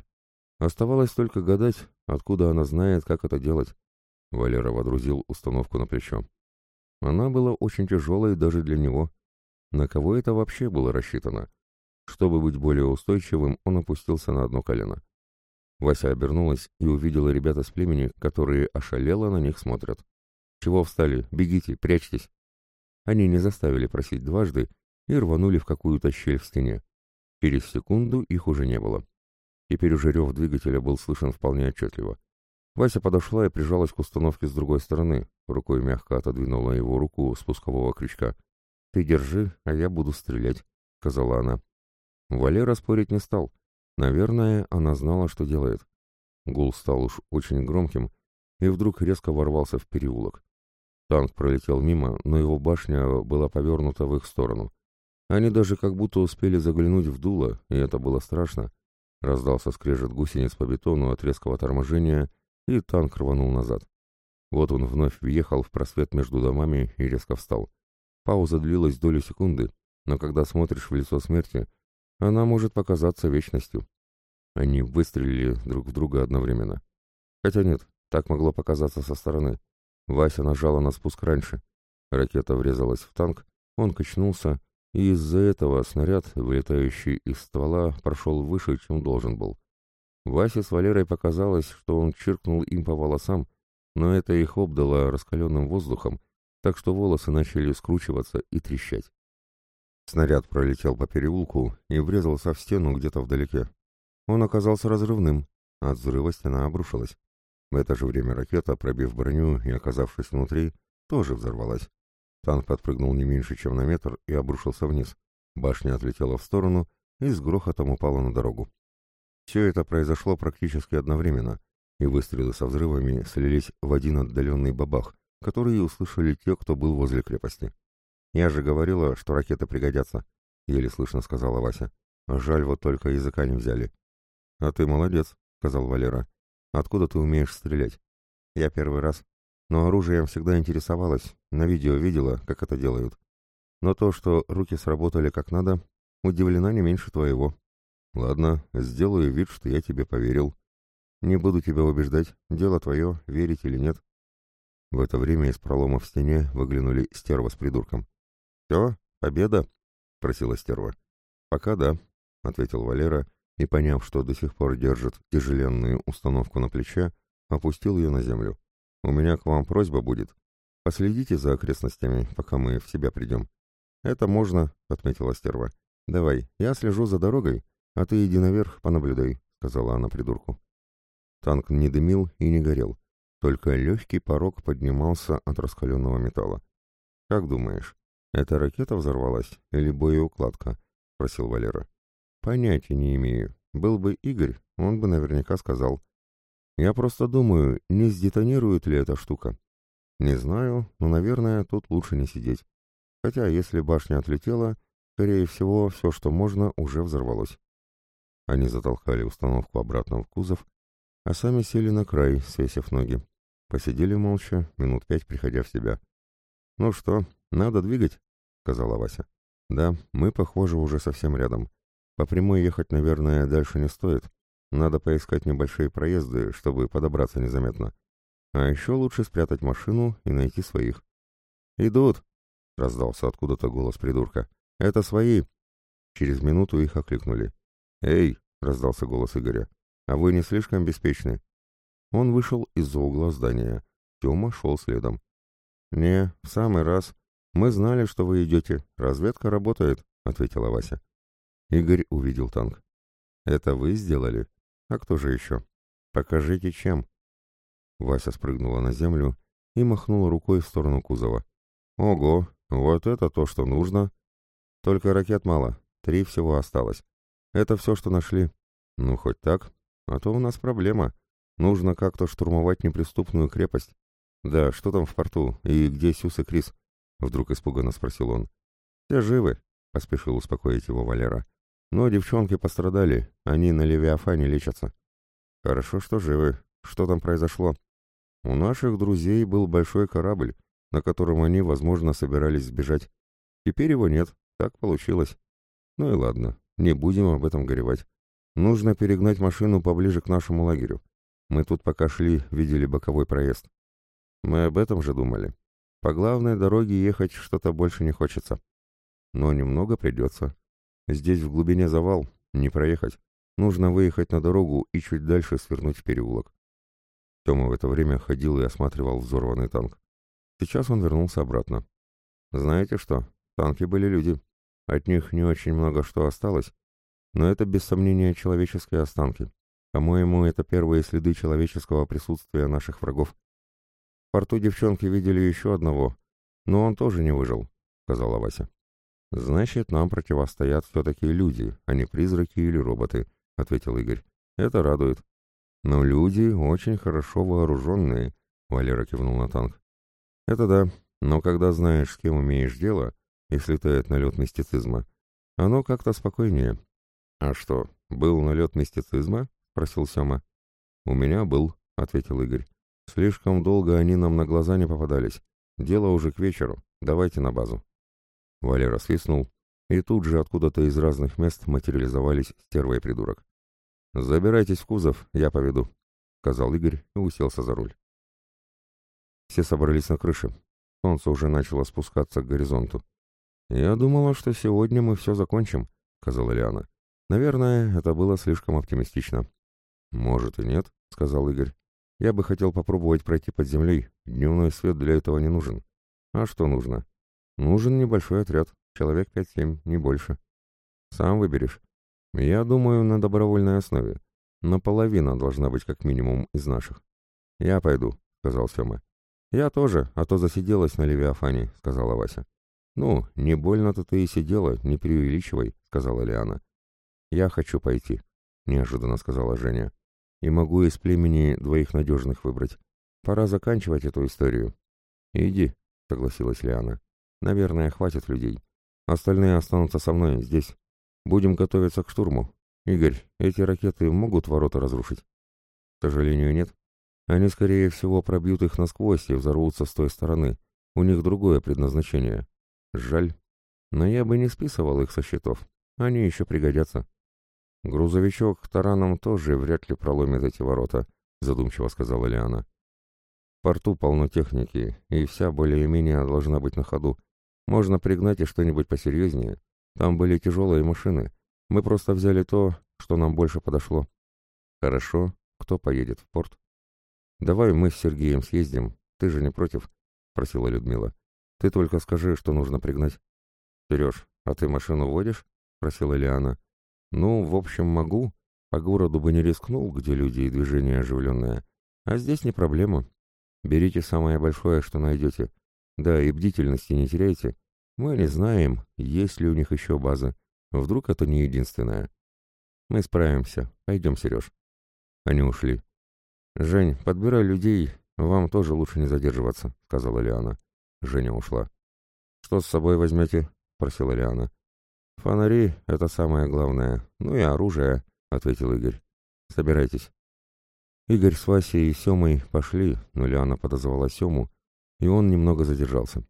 Оставалось только гадать, откуда она знает, как это делать. Валера водрузил установку на плечо. Она была очень тяжелой даже для него. На кого это вообще было рассчитано? Чтобы быть более устойчивым, он опустился на одно колено. Вася обернулась и увидела ребят из племени, которые ошалело на них смотрят. «Чего встали? Бегите, прячьтесь!» Они не заставили просить дважды и рванули в какую-то щель в стене. Через секунду их уже не было. Теперь уже рев двигателя был слышен вполне отчетливо. Вася подошла и прижалась к установке с другой стороны, рукой мягко отодвинула его руку спускового крючка. «Ты держи, а я буду стрелять», — сказала она. Валера спорить не стал. Наверное, она знала, что делает. Гул стал уж очень громким, и вдруг резко ворвался в переулок. Танк пролетел мимо, но его башня была повернута в их сторону. Они даже как будто успели заглянуть в дуло, и это было страшно. Раздался скрежет гусениц по бетону от резкого торможения, и танк рванул назад. Вот он вновь въехал в просвет между домами и резко встал. Пауза длилась долю секунды, но когда смотришь в лицо смерти, она может показаться вечностью. Они выстрелили друг в друга одновременно. Хотя нет, так могло показаться со стороны. Вася нажала на спуск раньше. Ракета врезалась в танк, он качнулся, и из-за этого снаряд, вылетающий из ствола, прошел выше, чем должен был. Васе с Валерой показалось, что он чиркнул им по волосам, но это их обдало раскаленным воздухом, так что волосы начали скручиваться и трещать. Снаряд пролетел по переулку и врезался в стену где-то вдалеке. Он оказался разрывным, от взрыва стена обрушилась. В это же время ракета, пробив броню и оказавшись внутри, тоже взорвалась. Танк подпрыгнул не меньше, чем на метр, и обрушился вниз. Башня отлетела в сторону и с грохотом упала на дорогу. Все это произошло практически одновременно, и выстрелы со взрывами слились в один отдаленный бабах, который услышали те, кто был возле крепости. «Я же говорила, что ракеты пригодятся», — еле слышно сказала Вася. «Жаль, вот только языка не взяли». «А ты молодец», — сказал Валера. «Откуда ты умеешь стрелять?» «Я первый раз. Но оружием всегда интересовалась, на видео видела, как это делают. Но то, что руки сработали как надо, удивлена не меньше твоего. Ладно, сделаю вид, что я тебе поверил. Не буду тебя убеждать, дело твое, верить или нет». В это время из пролома в стене выглянули стерва с придурком. «Все? Победа?» — просила стерва. «Пока да», — ответил Валера, и, поняв, что до сих пор держит тяжеленную установку на плече, опустил ее на землю. «У меня к вам просьба будет. Последите за окрестностями, пока мы в себя придем». «Это можно», — отметила стерва. «Давай, я слежу за дорогой, а ты иди наверх, понаблюдай», — сказала она придурку. Танк не дымил и не горел, только легкий порог поднимался от раскаленного металла. «Как думаешь, эта ракета взорвалась или боеукладка?» — спросил Валера. Понятия не имею. Был бы Игорь, он бы наверняка сказал. Я просто думаю, не сдетонирует ли эта штука. Не знаю, но, наверное, тут лучше не сидеть. Хотя, если башня отлетела, скорее всего, все, что можно, уже взорвалось. Они затолкали установку обратно в кузов, а сами сели на край, свесив ноги. Посидели молча, минут пять приходя в себя. «Ну что, надо двигать?» — сказала Вася. «Да, мы, похоже, уже совсем рядом. По прямой ехать, наверное, дальше не стоит. Надо поискать небольшие проезды, чтобы подобраться незаметно. А еще лучше спрятать машину и найти своих. «Идут!» — раздался откуда-то голос придурка. «Это свои!» Через минуту их окликнули. «Эй!» — раздался голос Игоря. «А вы не слишком беспечны?» Он вышел из-за угла здания. Тёма шел следом. «Не, в самый раз. Мы знали, что вы идете. Разведка работает», — ответила Вася. Игорь увидел танк. «Это вы сделали? А кто же еще? Покажите, чем». Вася спрыгнула на землю и махнула рукой в сторону кузова. «Ого, вот это то, что нужно. Только ракет мало, три всего осталось. Это все, что нашли. Ну, хоть так, а то у нас проблема. Нужно как-то штурмовать неприступную крепость. Да, что там в порту, и где Сюс и Крис?» Вдруг испуганно спросил он. «Все живы», — поспешил успокоить его Валера. Но девчонки пострадали, они на Левиафане лечатся. Хорошо, что живы. Что там произошло? У наших друзей был большой корабль, на котором они, возможно, собирались сбежать. Теперь его нет, так получилось. Ну и ладно, не будем об этом горевать. Нужно перегнать машину поближе к нашему лагерю. Мы тут пока шли, видели боковой проезд. Мы об этом же думали. По главной дороге ехать что-то больше не хочется. Но немного придется. Здесь в глубине завал, не проехать. Нужно выехать на дорогу и чуть дальше свернуть в переулок. Тёма в это время ходил и осматривал взорванный танк. Сейчас он вернулся обратно. Знаете что, танки были люди. От них не очень много что осталось, но это без сомнения человеческие останки. По-моему, это первые следы человеческого присутствия наших врагов. В порту девчонки видели еще одного, но он тоже не выжил, сказала Вася. «Значит, нам противостоят все-таки люди, а не призраки или роботы», — ответил Игорь. «Это радует». «Но люди очень хорошо вооруженные», — Валера кивнул на танк. «Это да, но когда знаешь, с кем умеешь дело, если ты от налет мистицизма, оно как-то спокойнее». «А что, был налет мистицизма?» — спросил Сема. «У меня был», — ответил Игорь. «Слишком долго они нам на глаза не попадались. Дело уже к вечеру. Давайте на базу». Валера свистнул, и тут же откуда-то из разных мест материализовались стерва и придурок. «Забирайтесь в кузов, я поведу», — сказал Игорь и уселся за руль. Все собрались на крыше. Солнце уже начало спускаться к горизонту. «Я думала, что сегодня мы все закончим», — сказала Лиана. «Наверное, это было слишком оптимистично». «Может и нет», — сказал Игорь. «Я бы хотел попробовать пройти под землей. Дневной свет для этого не нужен». «А что нужно? Нужен небольшой отряд, человек пять-семь, не больше. Сам выберешь. Я думаю, на добровольной основе. Но половина должна быть как минимум из наших. Я пойду, сказал Сема. «Я тоже, а то засиделась на Левиафане», — сказала Вася. «Ну, не больно-то ты и сидела, не преувеличивай», — сказала Лиана. «Я хочу пойти», — неожиданно сказала Женя. «И могу из племени двоих надежных выбрать. Пора заканчивать эту историю». «Иди», — согласилась Лиана. «Наверное, хватит людей. Остальные останутся со мной здесь. Будем готовиться к штурму. Игорь, эти ракеты могут ворота разрушить?» «К сожалению, нет. Они, скорее всего, пробьют их насквозь и взорвутся с той стороны. У них другое предназначение. Жаль. Но я бы не списывал их со счетов. Они еще пригодятся. Грузовичок тараном тоже вряд ли проломит эти ворота, задумчиво сказала Лиана. В порту полно техники, и вся более-менее должна быть на ходу. Можно пригнать и что-нибудь посерьезнее. Там были тяжелые машины. Мы просто взяли то, что нам больше подошло. Хорошо. Кто поедет в порт? Давай мы с Сергеем съездим. Ты же не против? Просила Людмила. Ты только скажи, что нужно пригнать. Сереж, а ты машину водишь? Просила Лиана. Ну, в общем, могу. По городу бы не рискнул, где люди и движение оживленное. А здесь не проблема. Берите самое большое, что найдете. Да, и бдительности не теряйте. Мы не знаем, есть ли у них еще база. Вдруг это не единственная. Мы справимся. Пойдем, Сереж. Они ушли. «Жень, подбирай людей, вам тоже лучше не задерживаться», — сказала Лиана. Женя ушла. «Что с собой возьмете?» — просила Лиана. «Фонари — это самое главное. Ну и оружие», — ответил Игорь. «Собирайтесь». Игорь с Васей и Семой пошли, но Лиана подозвала Сему, и он немного задержался.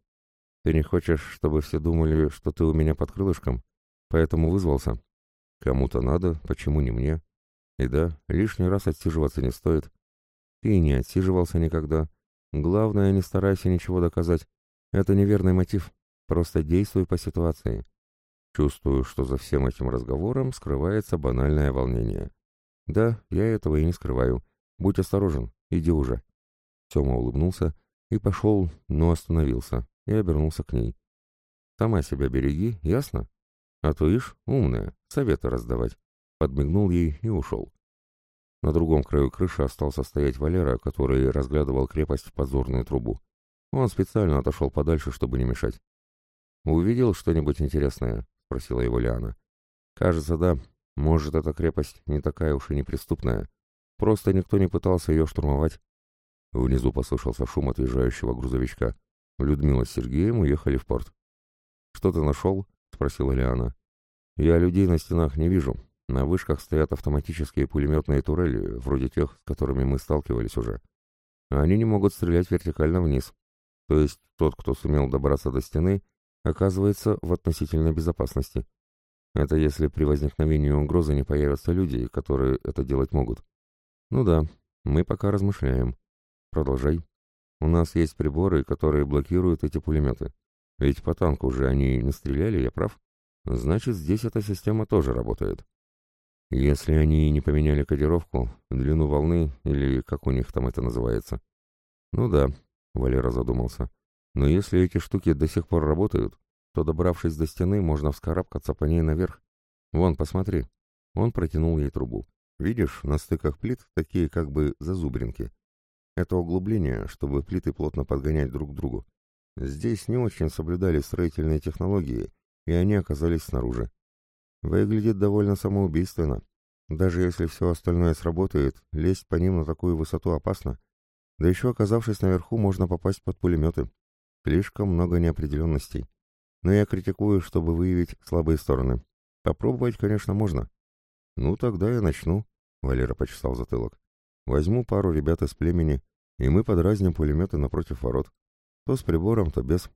«Ты не хочешь, чтобы все думали, что ты у меня под крылышком? Поэтому вызвался?» «Кому-то надо, почему не мне?» «И да, лишний раз отсиживаться не стоит». «Ты не отсиживался никогда. Главное, не старайся ничего доказать. Это неверный мотив. Просто действуй по ситуации. Чувствую, что за всем этим разговором скрывается банальное волнение. Да, я этого и не скрываю. Будь осторожен, иди уже. Тёма улыбнулся и пошел, но остановился и обернулся к ней. Сама себя береги, ясно? А то ишь, умная, советы раздавать. Подмигнул ей и ушел. На другом краю крыши остался стоять Валера, который разглядывал крепость в подзорную трубу. Он специально отошел подальше, чтобы не мешать. «Увидел что-нибудь интересное?» — спросила его Лиана. «Кажется, да. Может, эта крепость не такая уж и неприступная. Просто никто не пытался ее штурмовать». Внизу послышался шум отъезжающего грузовичка. Людмила с Сергеем уехали в порт. «Что ты нашел?» — спросила Лиана. «Я людей на стенах не вижу. На вышках стоят автоматические пулеметные турели, вроде тех, с которыми мы сталкивались уже. Они не могут стрелять вертикально вниз. То есть тот, кто сумел добраться до стены, оказывается в относительной безопасности. Это если при возникновении угрозы не появятся люди, которые это делать могут. Ну да, мы пока размышляем. Продолжай. У нас есть приборы, которые блокируют эти пулеметы. Ведь по танку уже они не стреляли, я прав? Значит, здесь эта система тоже работает. Если они не поменяли кодировку, длину волны, или как у них там это называется. Ну да, Валера задумался. Но если эти штуки до сих пор работают, то, добравшись до стены, можно вскарабкаться по ней наверх. Вон, посмотри. Он протянул ей трубу. Видишь, на стыках плит такие как бы зазубринки. Это углубление, чтобы плиты плотно подгонять друг к другу. Здесь не очень соблюдали строительные технологии, и они оказались снаружи. Выглядит довольно самоубийственно. Даже если все остальное сработает, лезть по ним на такую высоту опасно. Да еще оказавшись наверху, можно попасть под пулеметы. Слишком много неопределенностей. Но я критикую, чтобы выявить слабые стороны. Попробовать, конечно, можно. Ну, тогда я начну, — Валера почесал затылок. Возьму пару ребят из племени, и мы подразним пулеметы напротив ворот. То с прибором, то без.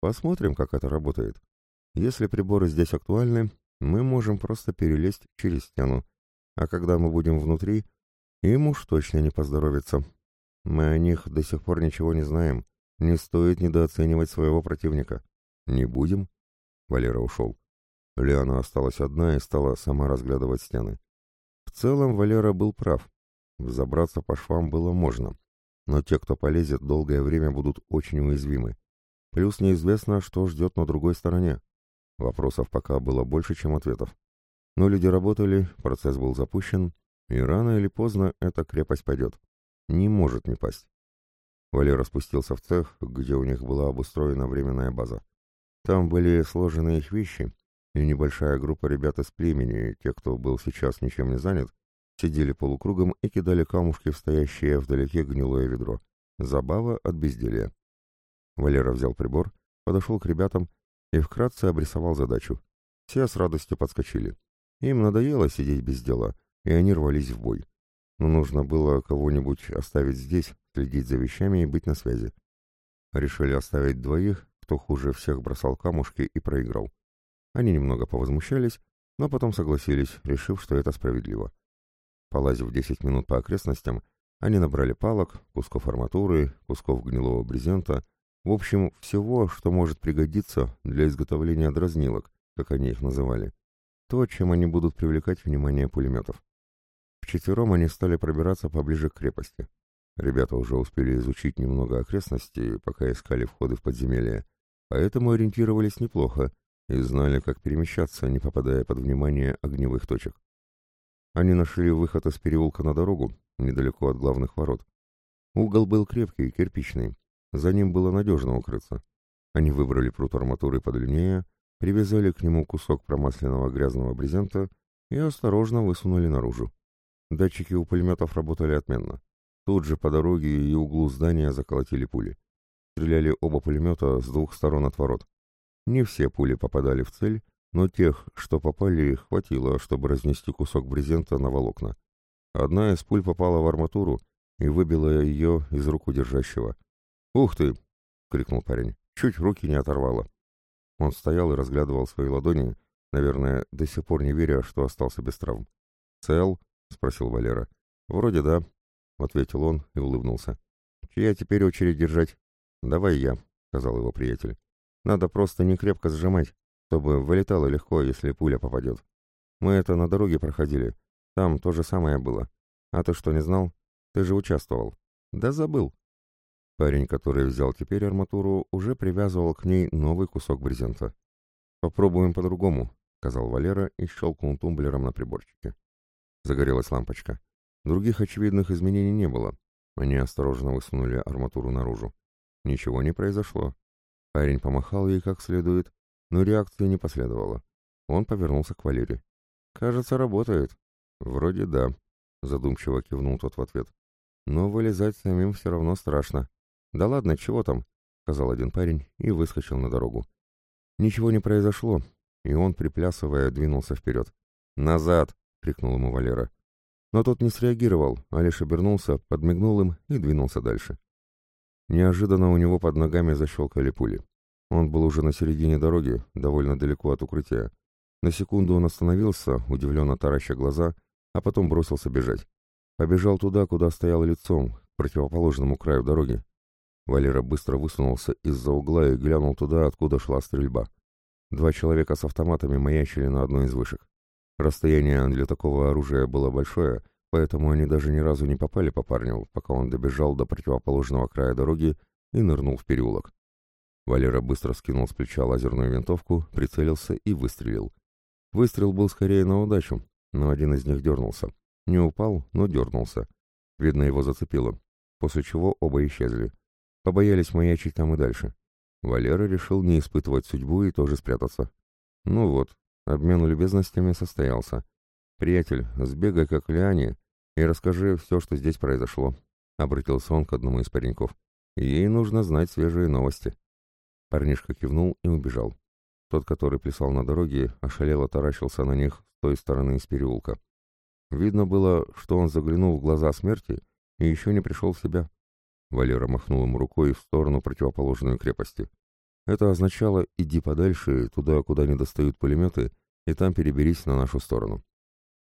Посмотрим, как это работает. Если приборы здесь актуальны, мы можем просто перелезть через стену. А когда мы будем внутри, им уж точно не поздоровится. Мы о них до сих пор ничего не знаем. Не стоит недооценивать своего противника. Не будем? Валера ушел. Лиана осталась одна и стала сама разглядывать стены. В целом Валера был прав. Взобраться по швам было можно. Но те, кто полезет, долгое время будут очень уязвимы. Плюс неизвестно, что ждет на другой стороне. Вопросов пока было больше, чем ответов. Но люди работали, процесс был запущен, и рано или поздно эта крепость пойдет. Не может не пасть. Валера спустился в цех, где у них была обустроена временная база. Там были сложены их вещи, и небольшая группа ребят из племени, те, кто был сейчас ничем не занят, сидели полукругом и кидали камушки в стоящее вдалеке гнилое ведро. Забава от безделья. Валера взял прибор, подошел к ребятам и вкратце обрисовал задачу. Все с радостью подскочили. Им надоело сидеть без дела, и они рвались в бой. Но нужно было кого-нибудь оставить здесь, следить за вещами и быть на связи. Решили оставить двоих, кто хуже всех бросал камушки и проиграл. Они немного повозмущались, но потом согласились, решив, что это справедливо. Полазив 10 минут по окрестностям, они набрали палок, кусков арматуры, кусков гнилого брезента, в общем, всего, что может пригодиться для изготовления дразнилок, как они их называли. То, чем они будут привлекать внимание пулеметов. Вчетвером они стали пробираться поближе к крепости. Ребята уже успели изучить немного окрестностей, пока искали входы в подземелье, поэтому ориентировались неплохо и знали, как перемещаться, не попадая под внимание огневых точек. Они нашли выход из переулка на дорогу, недалеко от главных ворот. Угол был крепкий, кирпичный, за ним было надежно укрыться. Они выбрали прут арматуры подлиннее, привязали к нему кусок промасленного грязного брезента и осторожно высунули наружу. Датчики у пулеметов работали отменно. Тут же по дороге и углу здания заколотили пули. Стреляли оба пулемета с двух сторон от ворот. Не все пули попадали в цель, но тех, что попали, хватило, чтобы разнести кусок брезента на волокна. Одна из пуль попала в арматуру и выбила ее из рук удержащего. «Ух ты!» — крикнул парень. Чуть руки не оторвало. Он стоял и разглядывал свои ладони, наверное, до сих пор не веря, что остался без травм. «Цел?» — спросил Валера. «Вроде да», — ответил он и улыбнулся. «Чья теперь очередь держать?» «Давай я», — сказал его приятель. «Надо просто не крепко сжимать, чтобы вылетало легко, если пуля попадет. Мы это на дороге проходили. Там то же самое было. А ты что, не знал? Ты же участвовал». «Да забыл», Парень, который взял теперь арматуру, уже привязывал к ней новый кусок брезента. «Попробуем по-другому», — сказал Валера и щелкнул тумблером на приборчике. Загорелась лампочка. Других очевидных изменений не было. Они осторожно высунули арматуру наружу. Ничего не произошло. Парень помахал ей как следует, но реакции не последовало. Он повернулся к Валере. «Кажется, работает». «Вроде да», — задумчиво кивнул тот в ответ. «Но вылезать самим все равно страшно. «Да ладно, чего там?» — сказал один парень и выскочил на дорогу. Ничего не произошло, и он, приплясывая, двинулся вперед. «Назад!» — крикнул ему Валера. Но тот не среагировал, а лишь обернулся, подмигнул им и двинулся дальше. Неожиданно у него под ногами защелкали пули. Он был уже на середине дороги, довольно далеко от укрытия. На секунду он остановился, удивленно тараща глаза, а потом бросился бежать. Побежал туда, куда стоял лицом, к противоположному краю дороги. Валера быстро высунулся из-за угла и глянул туда, откуда шла стрельба. Два человека с автоматами маячили на одной из вышек. Расстояние для такого оружия было большое, поэтому они даже ни разу не попали по парню, пока он добежал до противоположного края дороги и нырнул в переулок. Валера быстро скинул с плеча лазерную винтовку, прицелился и выстрелил. Выстрел был скорее на удачу, но один из них дернулся. Не упал, но дернулся. Видно, его зацепило, после чего оба исчезли. Побоялись маячить там и дальше. Валера решил не испытывать судьбу и тоже спрятаться. Ну вот, обмен любезностями состоялся. «Приятель, сбегай к Лиане и расскажи все, что здесь произошло», — обратился он к одному из пареньков. «Ей нужно знать свежие новости». Парнишка кивнул и убежал. Тот, который плясал на дороге, ошалело таращился на них с той стороны из переулка. Видно было, что он заглянул в глаза смерти и еще не пришел в себя. Валера махнул ему рукой в сторону противоположной крепости. Это означало «иди подальше, туда, куда не достают пулеметы, и там переберись на нашу сторону».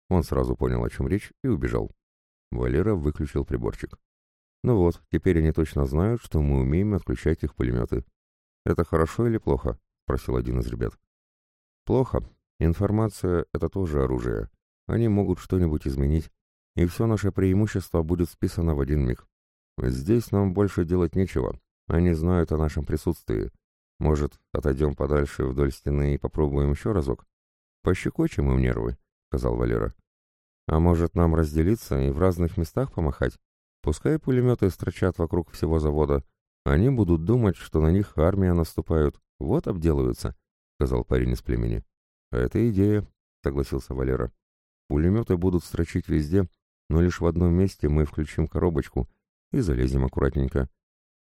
Он сразу понял, о чем речь, и убежал. Валера выключил приборчик. «Ну вот, теперь они точно знают, что мы умеем отключать их пулеметы. Это хорошо или плохо?» — спросил один из ребят. «Плохо. Информация — это тоже оружие. Они могут что-нибудь изменить, и все наше преимущество будет списано в один миг. Здесь нам больше делать нечего. Они знают о нашем присутствии. Может, отойдем подальше вдоль стены и попробуем еще разок? Пощекочем им нервы, — сказал Валера. А может, нам разделиться и в разных местах помахать? Пускай пулеметы строчат вокруг всего завода, они будут думать, что на них армия наступают, вот обделаются, — сказал парень из племени. — это идея, — согласился Валера. — Пулеметы будут строчить везде, но лишь в одном месте мы включим коробочку и залезем аккуратненько.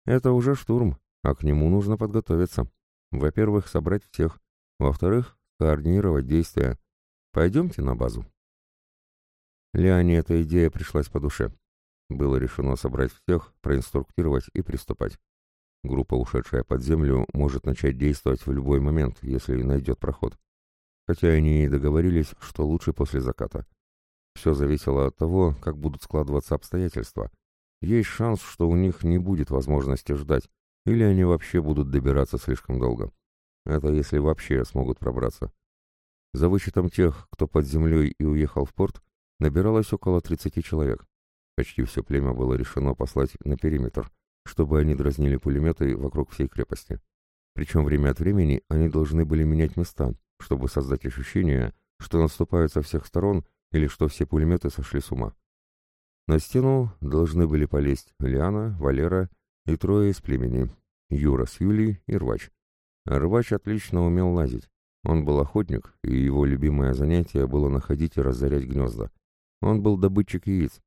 Это уже штурм, а к нему нужно подготовиться. Во-первых, собрать всех. Во-вторых, координировать действия. Пойдемте на базу. Лиане эта идея пришлась по душе. Было решено собрать всех, проинструктировать и приступать. Группа, ушедшая под землю, может начать действовать в любой момент, если найдет проход. Хотя они и договорились, что лучше после заката. Все зависело от того, как будут складываться обстоятельства. Есть шанс, что у них не будет возможности ждать, или они вообще будут добираться слишком долго. Это если вообще смогут пробраться. За вычетом тех, кто под землей и уехал в порт, набиралось около 30 человек. Почти все племя было решено послать на периметр, чтобы они дразнили пулеметы вокруг всей крепости. Причем время от времени они должны были менять места, чтобы создать ощущение, что наступают со всех сторон или что все пулеметы сошли с ума. На стену должны были полезть Лиана, Валера и трое из племени, Юра с Юлей и Рвач. Рвач отлично умел лазить. Он был охотник, и его любимое занятие было находить и разорять гнезда. Он был добытчик яиц,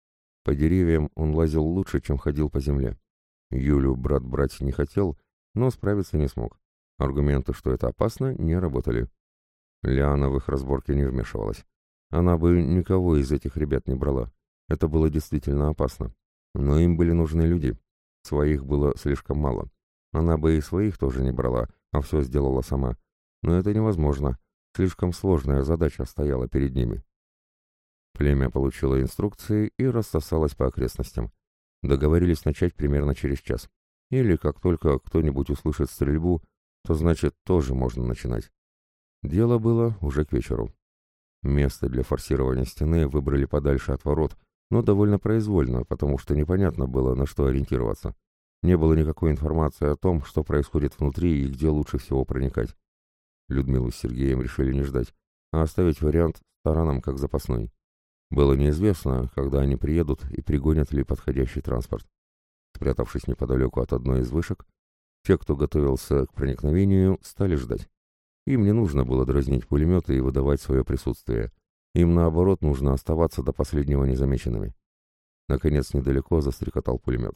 по деревьям он лазил лучше, чем ходил по земле. Юлю брат брать не хотел, но справиться не смог. Аргументы, что это опасно, не работали. Лиана в их разборке не вмешивалась. Она бы никого из этих ребят не брала. Это было действительно опасно. Но им были нужны люди. Своих было слишком мало. Она бы и своих тоже не брала, а все сделала сама. Но это невозможно. Слишком сложная задача стояла перед ними. Племя получило инструкции и рассосалось по окрестностям. Договорились начать примерно через час. Или как только кто-нибудь услышит стрельбу, то значит тоже можно начинать. Дело было уже к вечеру. Место для форсирования стены выбрали подальше от ворот, но довольно произвольно, потому что непонятно было, на что ориентироваться. Не было никакой информации о том, что происходит внутри и где лучше всего проникать. Людмилу с Сергеем решили не ждать, а оставить вариант сторонам как запасной. Было неизвестно, когда они приедут и пригонят ли подходящий транспорт. Спрятавшись неподалеку от одной из вышек, те, кто готовился к проникновению, стали ждать. Им не нужно было дразнить пулеметы и выдавать свое присутствие. Им, наоборот, нужно оставаться до последнего незамеченными. Наконец, недалеко застрекотал пулемет.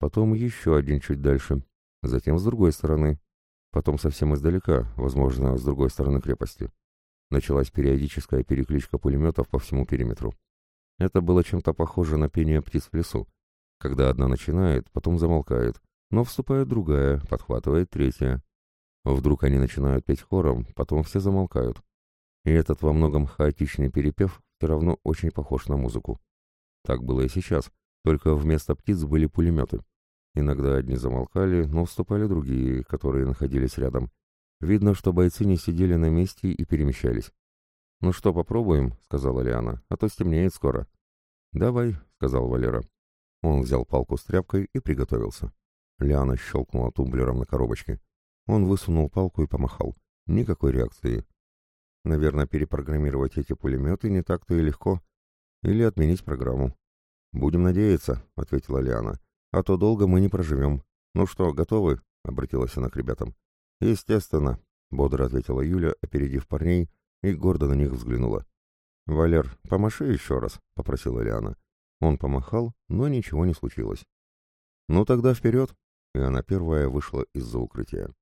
Потом еще один чуть дальше, затем с другой стороны, потом совсем издалека, возможно, с другой стороны крепости. Началась периодическая перекличка пулеметов по всему периметру. Это было чем-то похоже на пение птиц в лесу. Когда одна начинает, потом замолкает, но вступает другая, подхватывает третья. Вдруг они начинают петь хором, потом все замолкают. И этот во многом хаотичный перепев все равно очень похож на музыку. Так было и сейчас, только вместо птиц были пулеметы. Иногда одни замолкали, но вступали другие, которые находились рядом. Видно, что бойцы не сидели на месте и перемещались. «Ну что, попробуем?» — сказала Лиана, — «а то стемнеет скоро». «Давай», — сказал Валера. Он взял палку с тряпкой и приготовился. Лиана щелкнула тумблером на коробочке. Он высунул палку и помахал. Никакой реакции. Наверное, перепрограммировать эти пулеметы не так-то и легко. Или отменить программу. «Будем надеяться», — ответила Лиана. «А то долго мы не проживем. Ну что, готовы?» — обратилась она к ребятам. «Естественно», — бодро ответила Юля, опередив парней, и гордо на них взглянула. «Валер, помаши еще раз», — попросила Лиана. Он помахал, но ничего не случилось. «Ну тогда вперед!» И она первая вышла из-за укрытия.